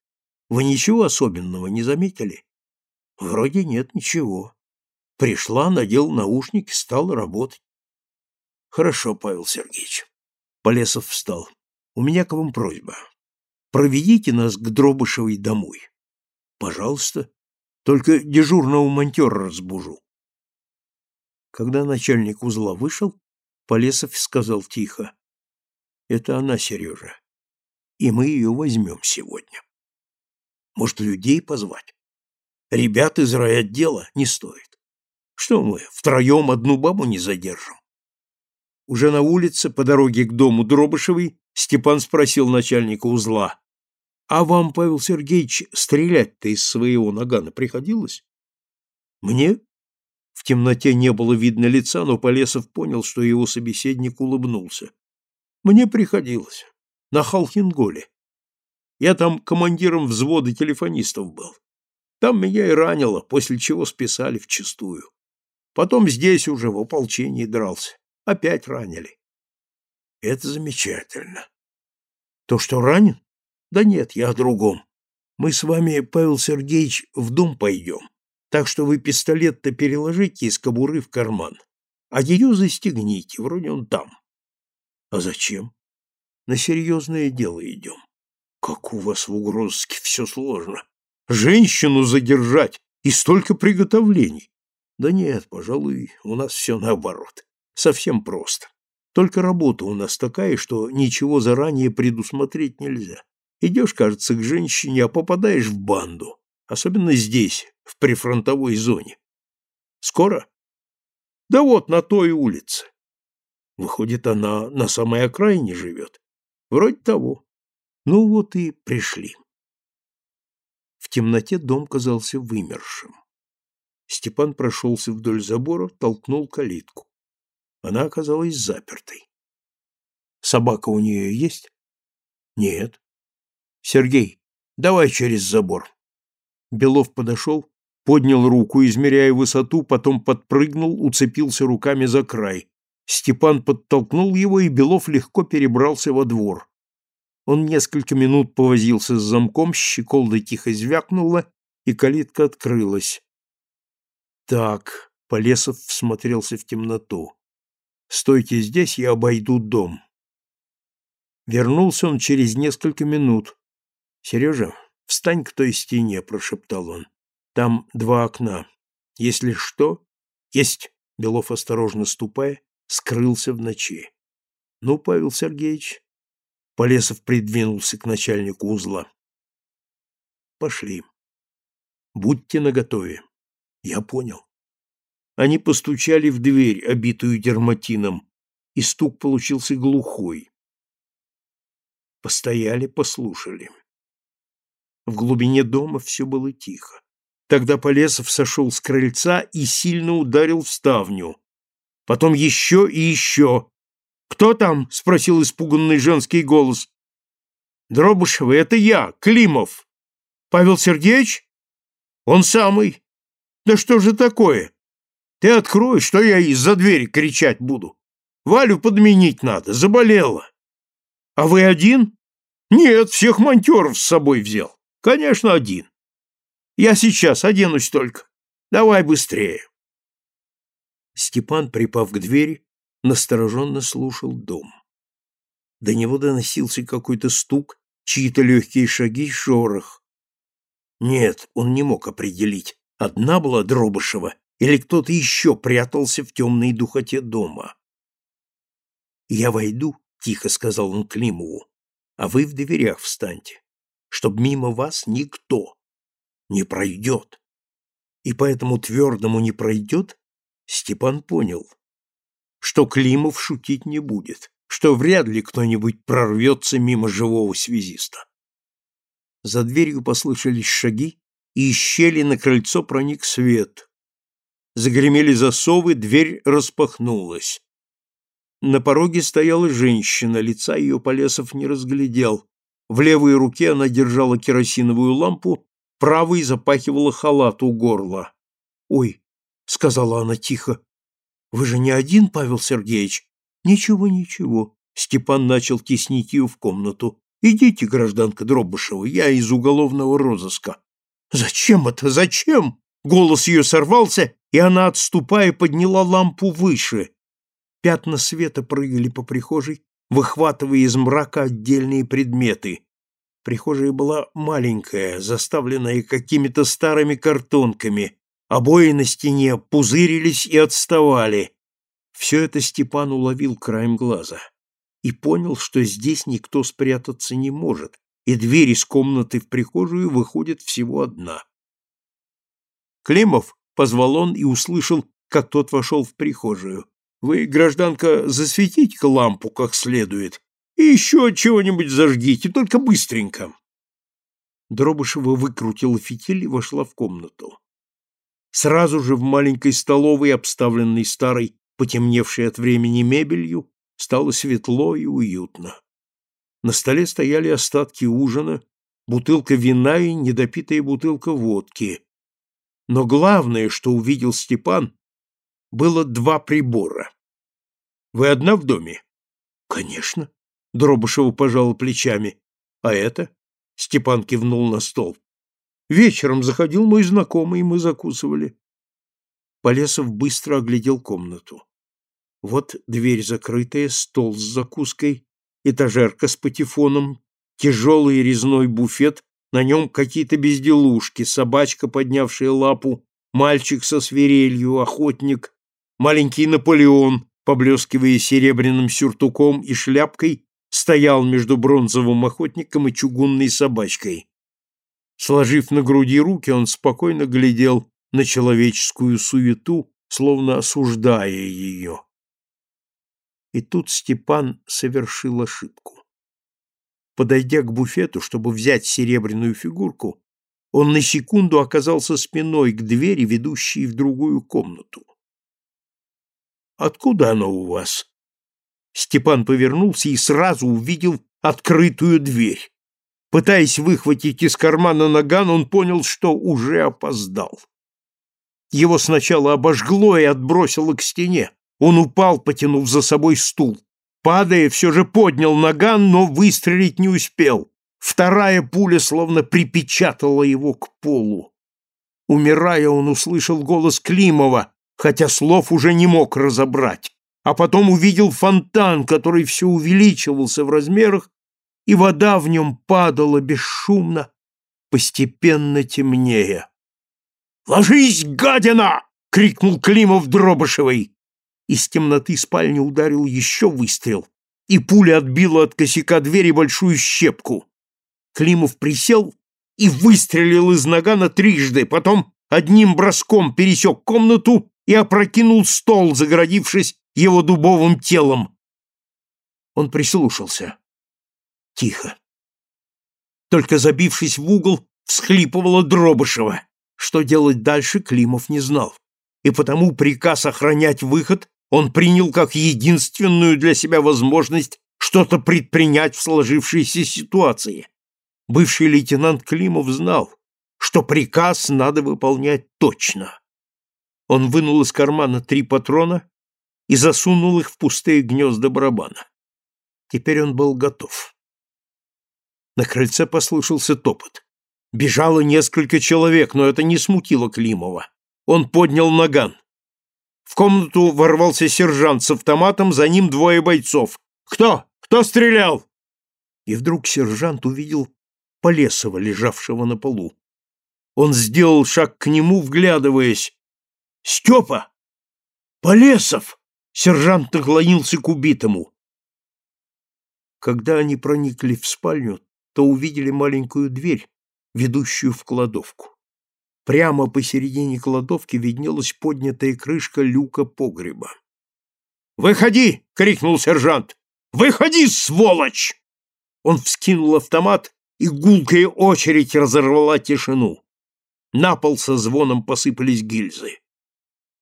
вы ничего особенного не заметили? Вроде нет ничего. Пришла, надел наушники, стала работать. Хорошо, Павел Сергеевич. Полесов встал. У меня к вам просьба. Проведите нас к Дробышевой домой. Пожалуйста. Только дежурного монтера разбужу. Когда начальник узла вышел, Полесов сказал тихо. Это она, Сережа. И мы ее возьмем сегодня. Может, людей позвать? Ребят из райотдела не стоит. Что мы, втроем одну бабу не задержим? Уже на улице, по дороге к дому Дробышевой, Степан спросил начальника узла. «А вам, Павел Сергеевич, стрелять-то из своего нагана приходилось?» «Мне?» В темноте не было видно лица, но Полесов понял, что его собеседник улыбнулся. «Мне приходилось. На Халхинголе. Я там командиром взвода телефонистов был. Там меня и ранило, после чего списали в чистую. Потом здесь уже в ополчении дрался. Опять ранили. Это замечательно. То, что ранен? Да нет, я о другом. Мы с вами, Павел Сергеевич, в дом пойдем. Так что вы пистолет-то переложите из кобуры в карман. А ее застегните, вроде он там. А зачем? На серьезное дело идем. Как у вас в угрозке все сложно. Женщину задержать и столько приготовлений. Да нет, пожалуй, у нас все наоборот. Совсем просто. Только работа у нас такая, что ничего заранее предусмотреть нельзя. Идешь, кажется, к женщине, а попадаешь в банду. Особенно здесь, в прифронтовой зоне. Скоро? Да вот, на той улице. Выходит, она на самой окраине живет. Вроде того. Ну вот и пришли. В темноте дом казался вымершим. Степан прошелся вдоль забора, толкнул калитку. Она оказалась запертой. Собака у нее есть? Нет. Сергей, давай через забор. Белов подошел, поднял руку, измеряя высоту, потом подпрыгнул, уцепился руками за край. Степан подтолкнул его, и Белов легко перебрался во двор. Он несколько минут повозился с замком, щеколда тихо звякнула, и калитка открылась. Так, Полесов всмотрелся в темноту. «Стойте здесь, я обойду дом». Вернулся он через несколько минут. «Сережа, встань к той стене», — прошептал он. «Там два окна. Если что...» «Есть!» — Белов, осторожно ступая, скрылся в ночи. «Ну, Павел Сергеевич...» Полесов придвинулся к начальнику узла. «Пошли. Будьте наготове». Я понял. Они постучали в дверь, обитую дерматином, и стук получился глухой. Постояли, послушали. В глубине дома все было тихо. Тогда Полесов сошел с крыльца и сильно ударил в ставню. Потом еще и еще. «Кто там?» — спросил испуганный женский голос. «Дробышева, это я, Климов. Павел Сергеевич? Он самый. Да что же такое? Ты открой, что я из-за двери кричать буду. Валю подменить надо, заболела. А вы один? Нет, всех монтеров с собой взял. Конечно, один. Я сейчас оденусь только. Давай быстрее. Степан, припав к двери, настороженно слушал дом. До него доносился какой-то стук, чьи-то легкие шаги, шорох. Нет, он не мог определить, Одна была Дробышева, или кто-то еще прятался в темной духоте дома. «Я войду», — тихо сказал он Климову, — «а вы в дверях встаньте, чтоб мимо вас никто не пройдет». И по этому твердому «не пройдет» Степан понял, что Климов шутить не будет, что вряд ли кто-нибудь прорвется мимо живого связиста. За дверью послышались шаги, и из щели на крыльцо проник свет. Загремели засовы, дверь распахнулась. На пороге стояла женщина, лица ее Полесов не разглядел. В левой руке она держала керосиновую лампу, правой запахивала халат у горла. «Ой», — сказала она тихо, — «вы же не один, Павел Сергеевич?» «Ничего, ничего», — Степан начал теснить ее в комнату. «Идите, гражданка Дробышева, я из уголовного розыска. «Зачем это? Зачем?» Голос ее сорвался, и она, отступая, подняла лампу выше. Пятна света прыгали по прихожей, выхватывая из мрака отдельные предметы. Прихожая была маленькая, заставленная какими-то старыми картонками. Обои на стене пузырились и отставали. Все это Степан уловил краем глаза и понял, что здесь никто спрятаться не может, и дверь из комнаты в прихожую выходит всего одна. «Климов!» — позвал он и услышал, как тот вошел в прихожую. «Вы, гражданка, засветите-ка лампу как следует и еще чего-нибудь зажгите, только быстренько». Дробышева выкрутила фитиль и вошла в комнату. Сразу же в маленькой столовой, обставленной старой, потемневшей от времени мебелью, стало светло и уютно. На столе стояли остатки ужина, бутылка вина и недопитая бутылка водки. Но главное, что увидел Степан, было два прибора. «Вы одна в доме?» «Конечно», — Дробышева пожала плечами. «А это?» Степан кивнул на стол. Вечером заходил мой знакомый, и мы закусывали. Полесов быстро оглядел комнату. Вот дверь закрытая, стол с закуской, этажерка с патефоном, тяжелый резной буфет, на нем какие-то безделушки, собачка, поднявшая лапу, мальчик со свирелью, охотник, маленький Наполеон, поблескивая серебряным сюртуком и шляпкой, стоял между бронзовым охотником и чугунной собачкой. Сложив на груди руки, он спокойно глядел на человеческую суету, словно осуждая ее. И тут Степан совершил ошибку. Подойдя к буфету, чтобы взять серебряную фигурку, он на секунду оказался спиной к двери, ведущей в другую комнату. «Откуда оно у вас?» Степан повернулся и сразу увидел открытую дверь. Пытаясь выхватить из кармана наган, он понял, что уже опоздал. Его сначала обожгло и отбросило к стене. Он упал, потянув за собой стул. Падая, все же поднял наган, но выстрелить не успел. Вторая пуля словно припечатала его к полу. Умирая, он услышал голос Климова, хотя слов уже не мог разобрать, а потом увидел фонтан, который все увеличивался в размерах, и вода в нем падала бесшумно, постепенно темнее. «Ложись, гадина!» — крикнул Климов Дробышевой. Из темноты спальни ударил еще выстрел, и пуля отбила от косяка двери большую щепку. Климов присел и выстрелил из нагана трижды, потом одним броском пересек комнату и опрокинул стол, загородившись его дубовым телом. Он прислушался. Тихо. Только забившись в угол, всхлипывала Дробышева. Что делать дальше, Климов не знал. И потому приказ охранять выход он принял как единственную для себя возможность что-то предпринять в сложившейся ситуации. Бывший лейтенант Климов знал, что приказ надо выполнять точно. Он вынул из кармана три патрона и засунул их в пустые гнезда барабана. Теперь он был готов. На крыльце послышался топот. Бежало несколько человек, но это не смутило Климова. Он поднял наган. В комнату ворвался сержант с автоматом, за ним двое бойцов. «Кто? Кто стрелял?» И вдруг сержант увидел Полесова, лежавшего на полу. Он сделал шаг к нему, вглядываясь. «Степа! Полесов!» Сержант наклонился к убитому. Когда они проникли в спальню, то увидели маленькую дверь, ведущую в кладовку. Прямо посередине кладовки виднелась поднятая крышка люка погреба. «Выходи!» — крикнул сержант. «Выходи, сволочь!» Он вскинул автомат, и гулкая очередь разорвала тишину. На пол со звоном посыпались гильзы.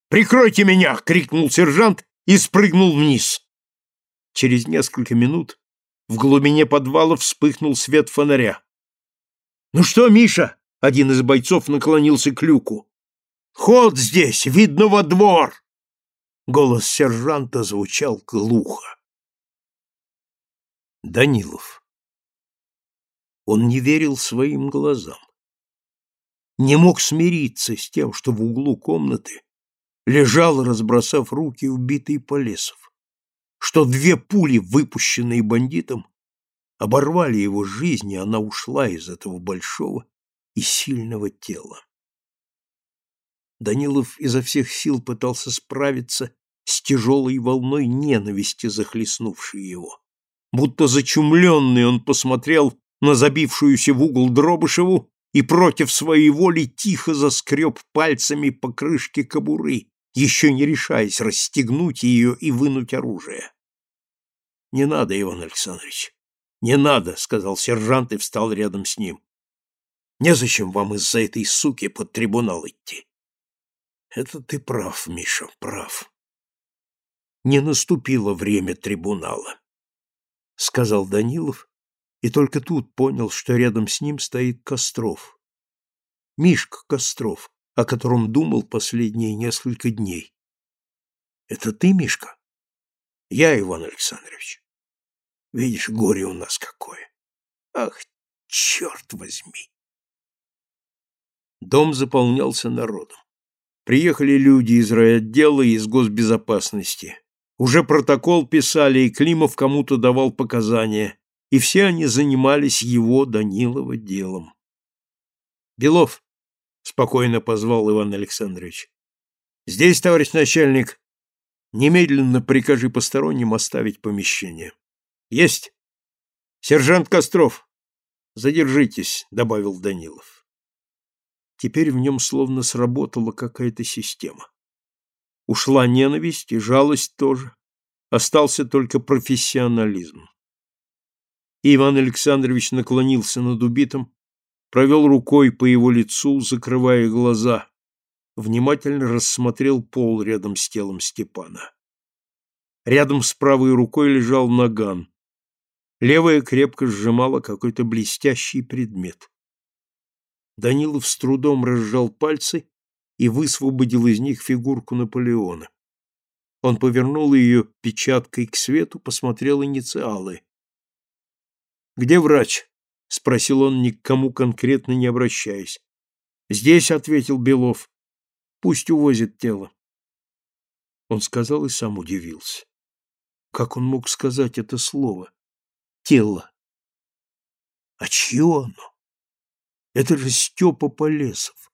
«Прикройте меня!» — крикнул сержант и спрыгнул вниз. Через несколько минут в глубине подвала вспыхнул свет фонаря. «Ну что, Миша?» Один из бойцов наклонился к люку. «Ход здесь! Видно во двор!» Голос сержанта звучал глухо. Данилов. Он не верил своим глазам. Не мог смириться с тем, что в углу комнаты лежал, разбросав руки, убитый Полесов, что две пули, выпущенные бандитом, оборвали его жизнь, и она ушла из этого большого и сильного тела. Данилов изо всех сил пытался справиться с тяжелой волной ненависти, захлестнувшей его. Будто зачумленный он посмотрел на забившуюся в угол Дробышеву и против своей воли тихо заскреб пальцами по крышке кобуры, еще не решаясь расстегнуть ее и вынуть оружие. «Не надо, Иван Александрович, не надо», — сказал сержант и встал рядом с ним. Незачем вам из-за этой суки под трибунал идти. Это ты прав, Миша, прав. Не наступило время трибунала, сказал Данилов, и только тут понял, что рядом с ним стоит Костров. Мишка Костров, о котором думал последние несколько дней. Это ты, Мишка? Я, Иван Александрович. Видишь, горе у нас какое. Ах, черт возьми! Дом заполнялся народом. Приехали люди из райотдела и из госбезопасности. Уже протокол писали, и Климов кому-то давал показания, и все они занимались его, Данилова, делом. «Белов», — спокойно позвал Иван Александрович, — «здесь, товарищ начальник, немедленно прикажи посторонним оставить помещение». «Есть!» «Сержант Костров!» «Задержитесь», — добавил Данилов. Теперь в нем словно сработала какая-то система. Ушла ненависть и жалость тоже. Остался только профессионализм. Иван Александрович наклонился над убитым, провел рукой по его лицу, закрывая глаза, внимательно рассмотрел пол рядом с телом Степана. Рядом с правой рукой лежал наган. Левая крепко сжимала какой-то блестящий предмет. Данилов с трудом разжал пальцы и высвободил из них фигурку Наполеона. Он повернул ее печаткой к свету, посмотрел инициалы. «Где врач?» — спросил он, ни к кому конкретно не обращаясь. «Здесь», — ответил Белов. «Пусть увозит тело». Он сказал и сам удивился. Как он мог сказать это слово? «Тело». А чье оно? Это же Степа Полесов.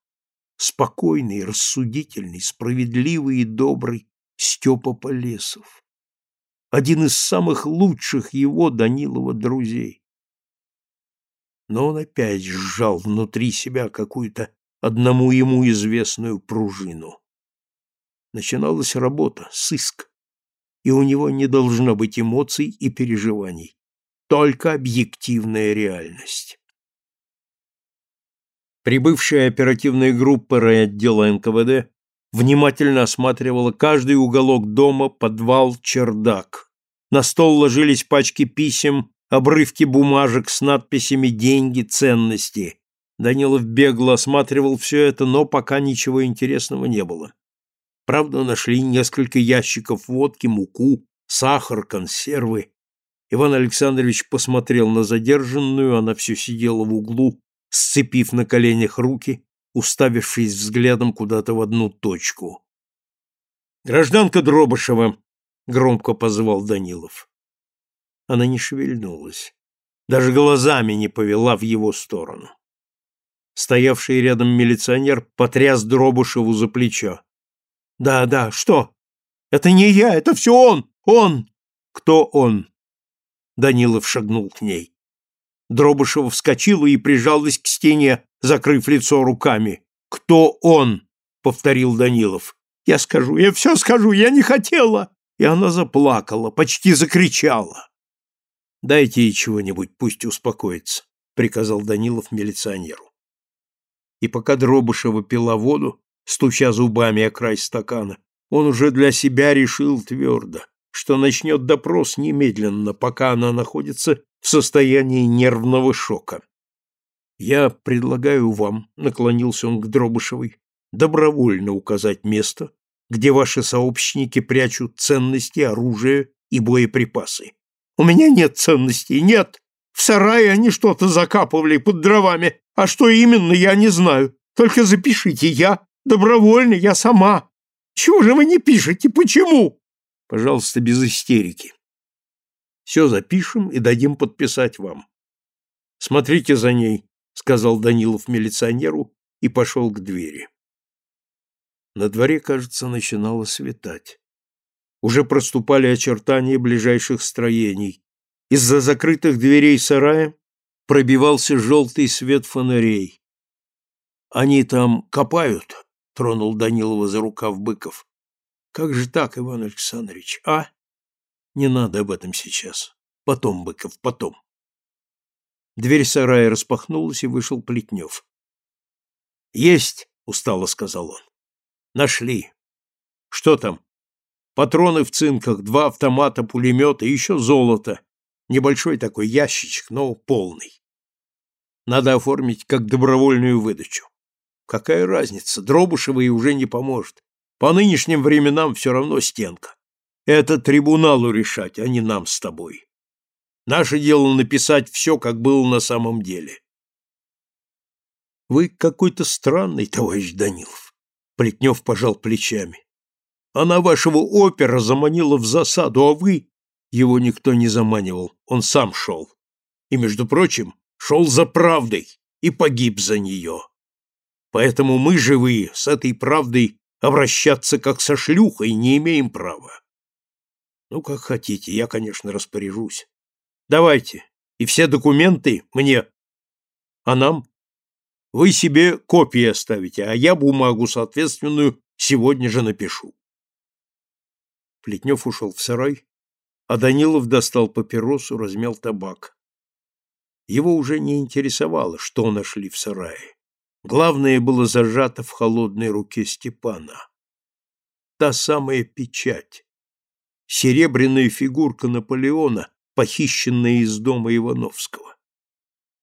Спокойный, рассудительный, справедливый и добрый Степа Полесов. Один из самых лучших его Данилова друзей. Но он опять сжал внутри себя какую-то одному ему известную пружину. Начиналась работа, сыск, и у него не должно быть эмоций и переживаний, только объективная реальность. Прибывшая оперативная группа райотдела НКВД внимательно осматривала каждый уголок дома, подвал, чердак. На стол ложились пачки писем, обрывки бумажек с надписями «Деньги», «Ценности». Данилов бегло осматривал все это, но пока ничего интересного не было. Правда, нашли несколько ящиков водки, муку, сахар, консервы. Иван Александрович посмотрел на задержанную, она все сидела в углу, сцепив на коленях руки, уставившись взглядом куда-то в одну точку. «Гражданка Дробышева!» — громко позвал Данилов. Она не шевельнулась, даже глазами не повела в его сторону. Стоявший рядом милиционер потряс Дробышеву за плечо. «Да, да, что? Это не я, это все он! Он!» «Кто он?» Данилов шагнул к ней. Дробышева вскочила и прижалась к стене, закрыв лицо руками. «Кто он?» — повторил Данилов. «Я скажу, я все скажу, я не хотела!» И она заплакала, почти закричала. «Дайте ей чего-нибудь, пусть успокоится», — приказал Данилов милиционеру. И пока Дробышева пила воду, стуча зубами о край стакана, он уже для себя решил твердо, что начнет допрос немедленно, пока она находится в состоянии нервного шока. «Я предлагаю вам», — наклонился он к Дробышевой, «добровольно указать место, где ваши сообщники прячут ценности, оружие и боеприпасы. У меня нет ценностей, нет. В сарае они что-то закапывали под дровами, а что именно, я не знаю. Только запишите, я добровольно, я сама. Чего же вы не пишете, почему?» «Пожалуйста, без истерики. Все запишем и дадим подписать вам. Смотрите за ней, сказал Данилов милиционеру и пошел к двери. На дворе, кажется, начинало светать. Уже проступали очертания ближайших строений. Из-за закрытых дверей сарая пробивался желтый свет фонарей. «Они там копают?» — тронул Данилова за рукав Быков. «Как же так, Иван Александрович, а?» Не надо об этом сейчас. Потом, Быков, потом. Дверь сарая распахнулась, и вышел Плетнев. «Есть!» — устало сказал он. «Нашли. Что там?» «Патроны в цинках, два автомата, пулемет и еще золото. Небольшой такой ящичек, но полный. Надо оформить как добровольную выдачу. Какая разница, Дробышева и уже не поможет. По нынешним временам все равно стенка. Это трибуналу решать, а не нам с тобой. Наше дело написать все, как было на самом деле. Вы какой-то странный, товарищ Данилов. Плетнев пожал плечами. Она вашего опера заманила в засаду, а вы... Его никто не заманивал, он сам шел. И, между прочим, шел за правдой и погиб за нее. Поэтому мы, живые, с этой правдой обращаться как со шлюхой не имеем права. Ну, как хотите, я, конечно, распоряжусь. Давайте, и все документы мне. А нам? Вы себе копии оставите, а я бумагу соответственную сегодня же напишу. Плетнев ушел в сарай, а Данилов достал папиросу, размял табак. Его уже не интересовало, что нашли в сарае. Главное было зажато в холодной руке Степана. Та самая печать. Серебряная фигурка Наполеона, похищенная из дома Ивановского.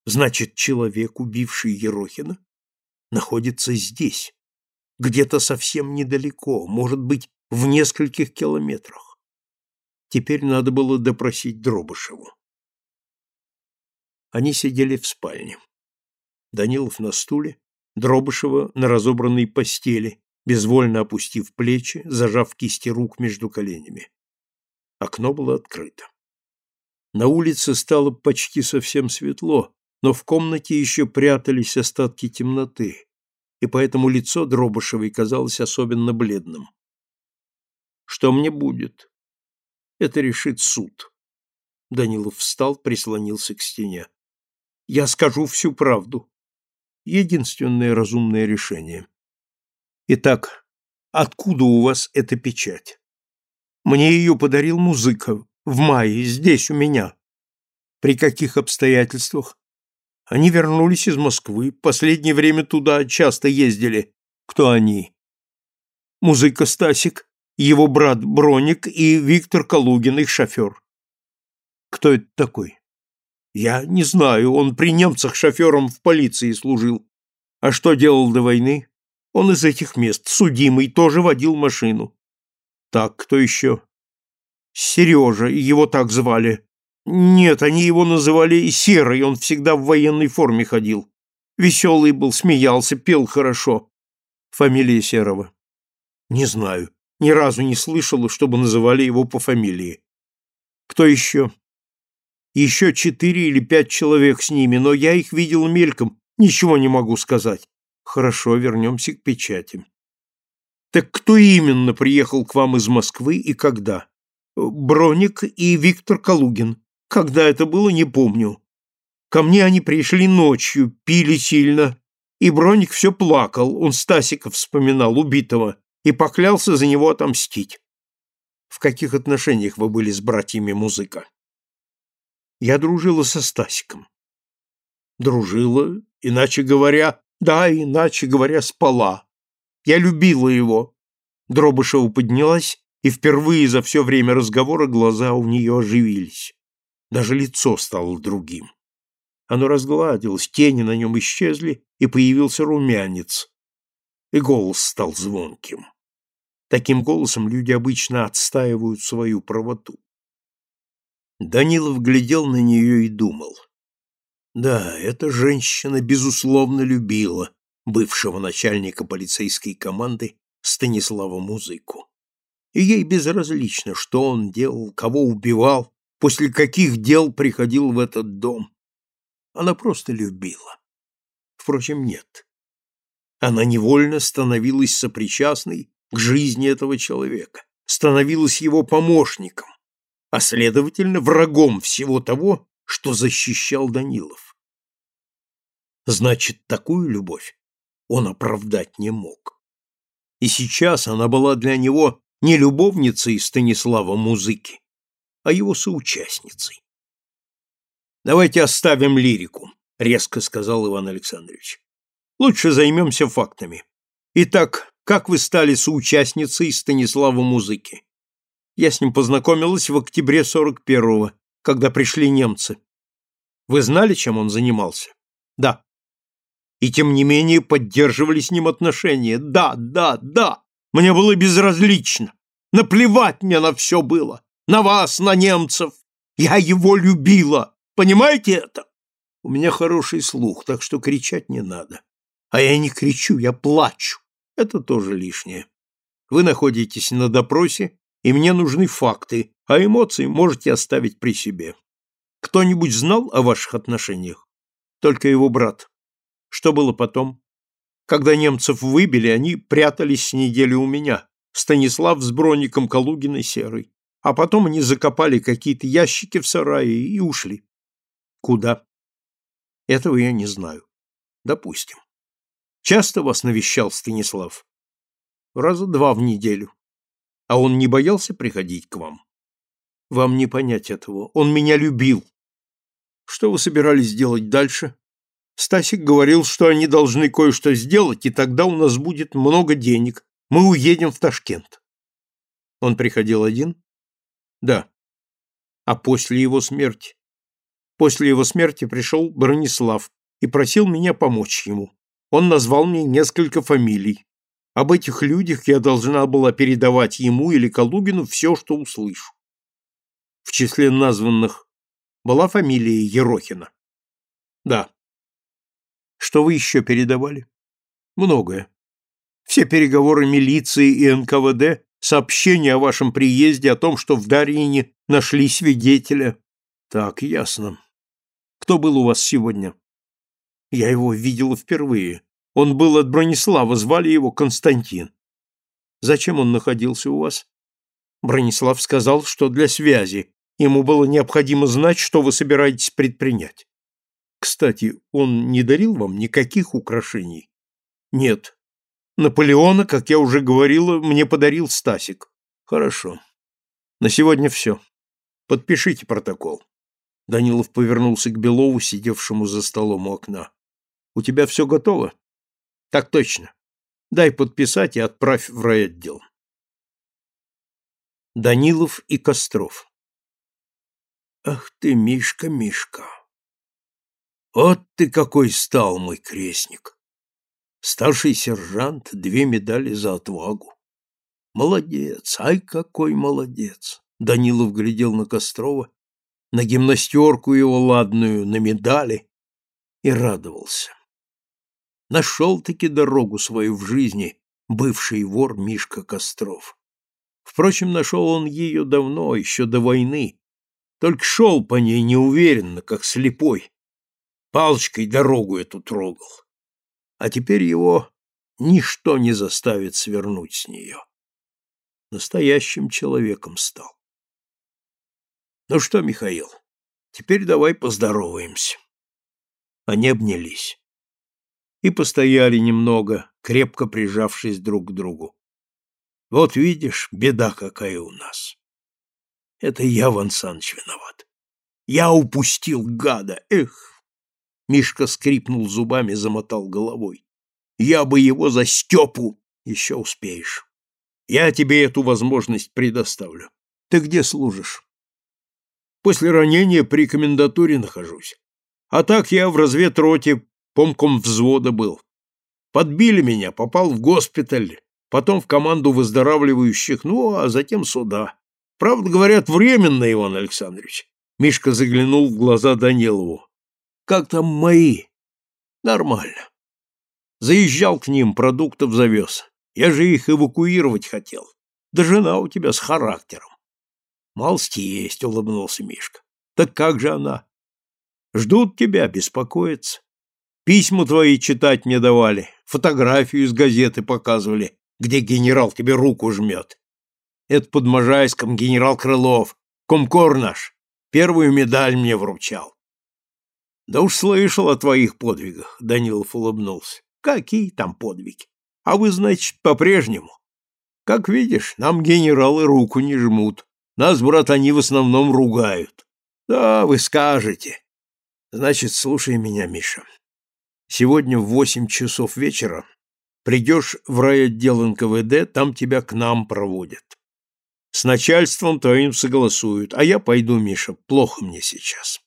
Значит, человек, убивший Ерохина, находится здесь, где-то совсем недалеко, может быть, в нескольких километрах. Теперь надо было допросить Дробышеву. Они сидели в спальне. Данилов на стуле, Дробышева на разобранной постели, безвольно опустив плечи, зажав кисти рук между коленями. Окно было открыто. На улице стало почти совсем светло, но в комнате еще прятались остатки темноты, и поэтому лицо Дробышевой казалось особенно бледным. «Что мне будет?» «Это решит суд». Данилов встал, прислонился к стене. «Я скажу всю правду единственное разумное решение. Итак, откуда у вас эта печать? Мне ее подарил музыка в мае, здесь, у меня. При каких обстоятельствах? Они вернулись из Москвы, последнее время туда часто ездили. Кто они? Музыка Стасик, его брат Броник и Виктор Калугин, их шофер. Кто это такой? Я не знаю, он при немцах шофером в полиции служил. А что делал до войны? Он из этих мест, судимый, тоже водил машину. Так, кто еще? Сережа, его так звали. Нет, они его называли Серый, он всегда в военной форме ходил. Веселый был, смеялся, пел хорошо. Фамилия Серого? Не знаю. Ни разу не слышала, чтобы называли его по фамилии. Кто еще? Еще четыре или пять человек с ними, но я их видел мельком, ничего не могу сказать. Хорошо, вернемся к печати. Так кто именно приехал к вам из Москвы и когда? Броник и Виктор Калугин. Когда это было, не помню. Ко мне они пришли ночью, пили сильно, и Броник все плакал, он Стасика вспоминал, убитого, и поклялся за него отомстить. В каких отношениях вы были с братьями Музыка? Я дружила со Стасиком. Дружила, иначе говоря, да, иначе говоря, спала. Я любила его. Дробышева поднялась, и впервые за все время разговора глаза у нее оживились. Даже лицо стало другим. Оно разгладилось, тени на нем исчезли, и появился румянец. И голос стал звонким. Таким голосом люди обычно отстаивают свою правоту. Данилов глядел на нее и думал. Да, эта женщина, безусловно, любила бывшего начальника полицейской команды Станислава Музыку. И ей безразлично, что он делал, кого убивал, после каких дел приходил в этот дом. Она просто любила. Впрочем, нет. Она невольно становилась сопричастной к жизни этого человека, становилась его помощником, а следовательно врагом всего того, что защищал Данилов. Значит, такую любовь он оправдать не мог. И сейчас она была для него не любовницей Станислава Музыки, а его соучастницей. «Давайте оставим лирику», — резко сказал Иван Александрович. «Лучше займемся фактами. Итак, как вы стали соучастницей Станислава Музыки? Я с ним познакомилась в октябре 41-го, когда пришли немцы. Вы знали, чем он занимался? Да. И тем не менее поддерживали с ним отношения. Да, да, да. Мне было безразлично. Наплевать мне на все было. На вас, на немцев. Я его любила. Понимаете это? У меня хороший слух, так что кричать не надо. А я не кричу, я плачу. Это тоже лишнее. Вы находитесь на допросе, и мне нужны факты, а эмоции можете оставить при себе. Кто-нибудь знал о ваших отношениях? Только его брат. Что было потом? Когда немцев выбили, они прятались неделю у меня. Станислав с Броником Калугиной Серой. А потом они закопали какие-то ящики в сарае и ушли. Куда? Этого я не знаю. Допустим. Часто вас навещал Станислав? Раза два в неделю. А он не боялся приходить к вам? Вам не понять этого. Он меня любил. Что вы собирались делать дальше? Стасик говорил, что они должны кое-что сделать, и тогда у нас будет много денег. Мы уедем в Ташкент. Он приходил один? Да. А после его смерти? После его смерти пришел Бронислав и просил меня помочь ему. Он назвал мне несколько фамилий. Об этих людях я должна была передавать ему или Калугину все, что услышу. В числе названных была фамилия Ерохина. Да. Что вы еще передавали? Многое. Все переговоры милиции и НКВД, сообщения о вашем приезде, о том, что в Дарьине нашли свидетеля. Так, ясно. Кто был у вас сегодня? Я его видела впервые. Он был от Бронислава, звали его Константин. Зачем он находился у вас? Бронислав сказал, что для связи. Ему было необходимо знать, что вы собираетесь предпринять. Кстати, он не дарил вам никаких украшений? Нет. Наполеона, как я уже говорила, мне подарил Стасик. Хорошо. На сегодня все. Подпишите протокол. Данилов повернулся к Белову, сидевшему за столом у окна. У тебя все готово? Так точно. Дай подписать и отправь в райотдел. Данилов и Костров. Ах ты, Мишка, Мишка! Вот ты какой стал, мой крестник! Старший сержант, две медали за отвагу. Молодец, ай, какой молодец! Данилов глядел на Кострова, на гимнастерку его ладную, на медали и радовался. Нашел-таки дорогу свою в жизни бывший вор Мишка Костров. Впрочем, нашел он ее давно, еще до войны, только шел по ней неуверенно, как слепой, палочкой дорогу эту трогал. А теперь его ничто не заставит свернуть с нее. Настоящим человеком стал. Ну что, Михаил, теперь давай поздороваемся. Они обнялись. И постояли немного, крепко прижавшись друг к другу. Вот видишь, беда какая у нас. Это я, Ван Саныч, виноват. Я упустил гада, эх! Мишка скрипнул зубами, замотал головой. Я бы его за Степу еще успеешь. Я тебе эту возможность предоставлю. Ты где служишь? После ранения при комендатуре нахожусь. А так я в разведроте помком взвода был. Подбили меня, попал в госпиталь, потом в команду выздоравливающих, ну, а затем сюда. Правда, говорят, временно, Иван Александрович. Мишка заглянул в глаза Данилову. Как там мои? Нормально. Заезжал к ним, продуктов завез. Я же их эвакуировать хотел. Да жена у тебя с характером. Малсти есть, улыбнулся Мишка. Так как же она? Ждут тебя, беспокоятся. Письма твои читать мне давали, фотографию из газеты показывали, где генерал тебе руку жмет. Это под Можайском генерал Крылов, комкор наш, первую медаль мне вручал. Да уж слышал о твоих подвигах, Данилов улыбнулся. Какие там подвиги? А вы, значит, по-прежнему? Как видишь, нам генералы руку не жмут. Нас, брат, они в основном ругают. Да, вы скажете. Значит, слушай меня, Миша. Сегодня в восемь часов вечера придешь в райотдел НКВД, там тебя к нам проводят. С начальством твоим согласуют, а я пойду, Миша, плохо мне сейчас.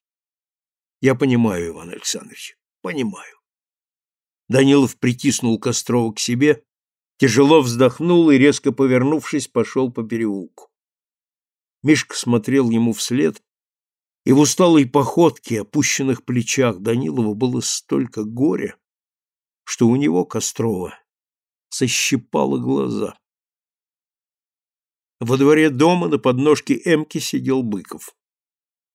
Я понимаю, Иван Александрович, понимаю. Данилов притиснул Кострова к себе, тяжело вздохнул и, резко повернувшись, пошел по переулку. Мишка смотрел ему вслед, и в усталой походке, опущенных плечах Данилова было столько горя, что у него, Кострова, сощипало глаза. Во дворе дома на подножке Эмки сидел Быков.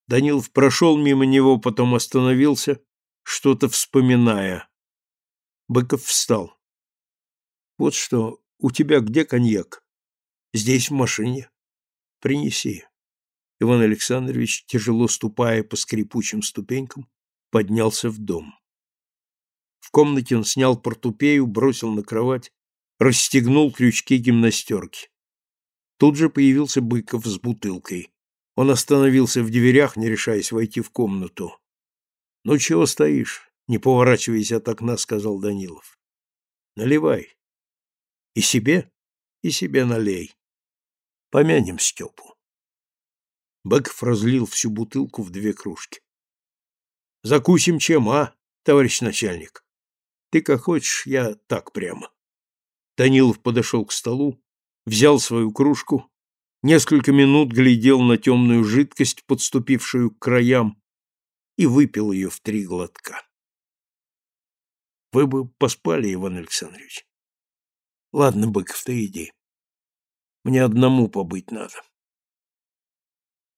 Данилов прошел мимо него, потом остановился, что-то вспоминая. Быков встал. «Вот что, у тебя где коньяк?» «Здесь, в машине. Принеси». Иван Александрович, тяжело ступая по скрипучим ступенькам, поднялся в дом. В комнате он снял портупею, бросил на кровать, расстегнул крючки гимнастерки. Тут же появился Быков с бутылкой. Он остановился в дверях, не решаясь войти в комнату. — Ну, чего стоишь? — не поворачиваясь от окна, сказал Данилов. — Наливай. — И себе? И себе налей. Помянем Степу. Быков разлил всю бутылку в две кружки. — Закусим чем, а, товарищ начальник? Ты как хочешь, я так прямо. Данилов подошел к столу, взял свою кружку, несколько минут глядел на темную жидкость, подступившую к краям, и выпил ее в три глотка. Вы бы поспали, Иван Александрович. Ладно, Быков, ты иди. Мне одному побыть надо.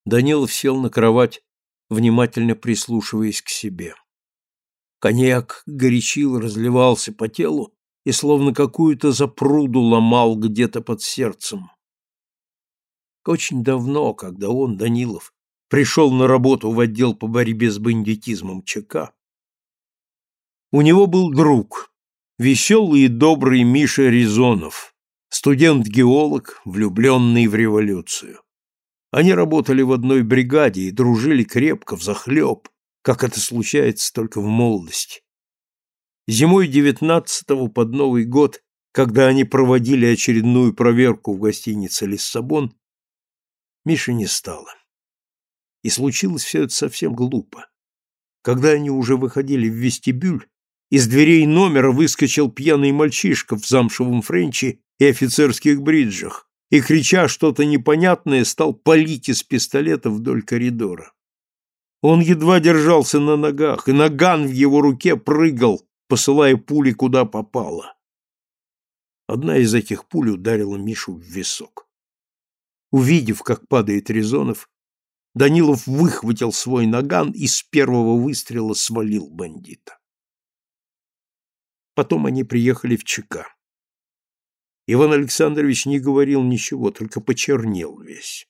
Данилов сел на кровать, внимательно прислушиваясь к себе. Коньяк горячил, разливался по телу, и словно какую-то запруду ломал где-то под сердцем. Очень давно, когда он, Данилов, пришел на работу в отдел по борьбе с бандитизмом ЧК, у него был друг, веселый и добрый Миша Резонов, студент-геолог, влюбленный в революцию. Они работали в одной бригаде и дружили крепко, взахлеб, как это случается только в молодости. Зимой девятнадцатого под Новый год, когда они проводили очередную проверку в гостинице «Лиссабон», Миши не стало. И случилось все это совсем глупо. Когда они уже выходили в вестибюль, из дверей номера выскочил пьяный мальчишка в замшевом френче и офицерских бриджах и, крича что-то непонятное, стал палить из пистолета вдоль коридора. Он едва держался на ногах, и наган в его руке прыгал, посылая пули куда попало. Одна из этих пуль ударила Мишу в висок. Увидев, как падает Резонов, Данилов выхватил свой наган и с первого выстрела свалил бандита. Потом они приехали в ЧК. Иван Александрович не говорил ничего, только почернел весь.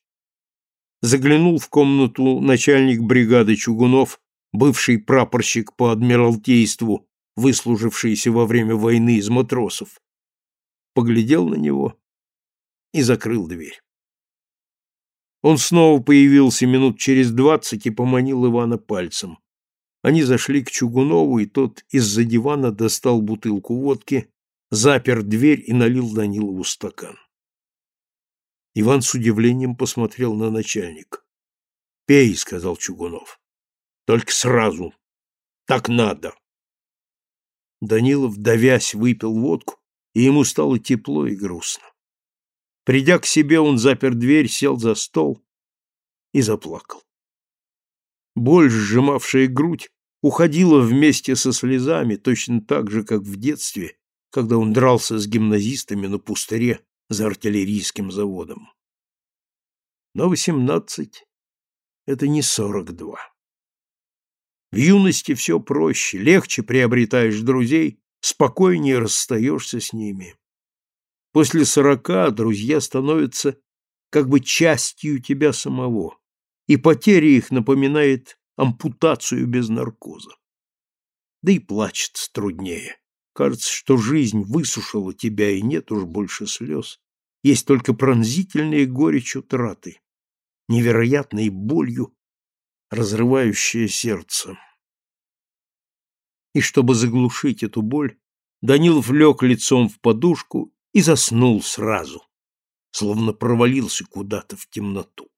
Заглянул в комнату начальник бригады Чугунов, бывший прапорщик по адмиралтейству выслужившийся во время войны из матросов, поглядел на него и закрыл дверь. Он снова появился минут через двадцать и поманил Ивана пальцем. Они зашли к Чугунову, и тот из-за дивана достал бутылку водки, запер дверь и налил Данилову стакан. Иван с удивлением посмотрел на начальника. «Пей», — сказал Чугунов. «Только сразу. Так надо». Данилов, давясь, выпил водку, и ему стало тепло и грустно. Придя к себе, он запер дверь, сел за стол и заплакал. Боль, сжимавшая грудь, уходила вместе со слезами, точно так же, как в детстве, когда он дрался с гимназистами на пустыре за артиллерийским заводом. Но восемнадцать — это не сорок два. В юности все проще, легче приобретаешь друзей, спокойнее расстаешься с ними. После сорока друзья становятся как бы частью тебя самого, и потеря их напоминает ампутацию без наркоза. Да и плачется труднее. Кажется, что жизнь высушила тебя, и нет уж больше слез. Есть только пронзительная горечь утраты, невероятной болью разрывающее сердце. И чтобы заглушить эту боль, Данилов лег лицом в подушку и заснул сразу, словно провалился куда-то в темноту.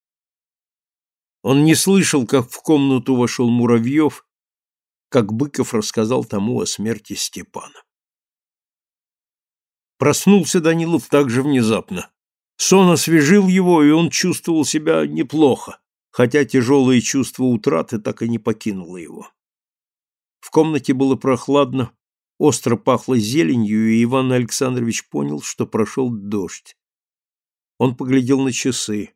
Он не слышал, как в комнату вошел Муравьев, как Быков рассказал тому о смерти Степана. Проснулся Данилов так же внезапно. Сон освежил его, и он чувствовал себя неплохо хотя тяжелое чувство утраты так и не покинуло его. В комнате было прохладно, Остро пахло зеленью, и Иван Александрович понял, что прошел дождь. Он поглядел на часы.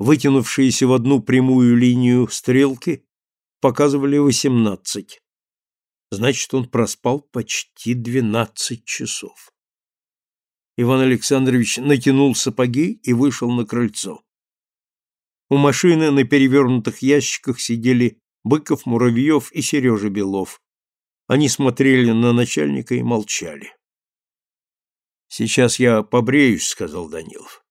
Вытянувшиеся в одну прямую линию стрелки показывали восемнадцать. Значит, он проспал почти двенадцать часов. Иван Александрович натянул сапоги и вышел на крыльцо. У машины на перевернутых ящиках сидели Быков, Муравьев и Сережа Белов. Они смотрели на начальника и молчали. «Сейчас я побреюсь», — сказал Данилов.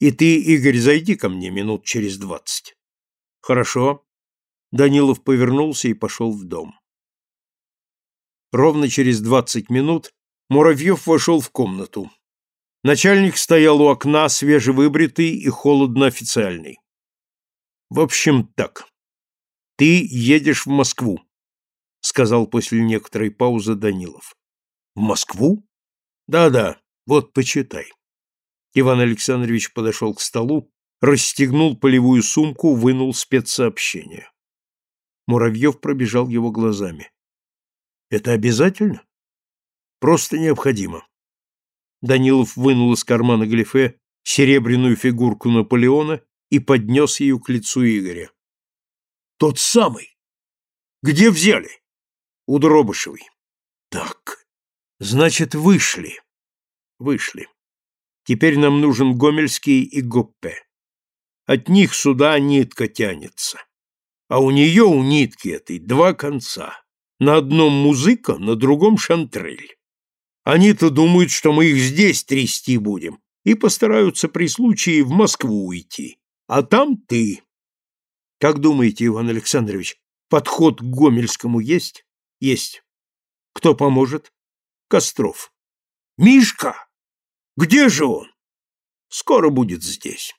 «И ты, Игорь, зайди ко мне минут через двадцать». «Хорошо». Данилов повернулся и пошел в дом. Ровно через двадцать минут Муравьев вошел в комнату. Начальник стоял у окна, свежевыбритый и холодно официальный. В общем, так. Ты едешь в Москву, сказал после некоторой паузы Данилов. В Москву? Да-да, вот почитай. Иван Александрович подошел к столу, расстегнул полевую сумку, вынул спецсообщение. Муравьев пробежал его глазами. Это обязательно? Просто необходимо. Данилов вынул из кармана галифе серебряную фигурку Наполеона и поднес ее к лицу Игоря. «Тот самый! Где взяли?» «У Дробышевой». «Так, значит, вышли». «Вышли. Теперь нам нужен Гомельский и Гоппе. От них сюда нитка тянется. А у нее, у нитки этой, два конца. На одном музыка, на другом шантрель. Они-то думают, что мы их здесь трясти будем, и постараются при случае в Москву уйти. А там ты. Как думаете, Иван Александрович, подход к Гомельскому есть? Есть. Кто поможет? Костров. Мишка! Где же он? Скоро будет здесь.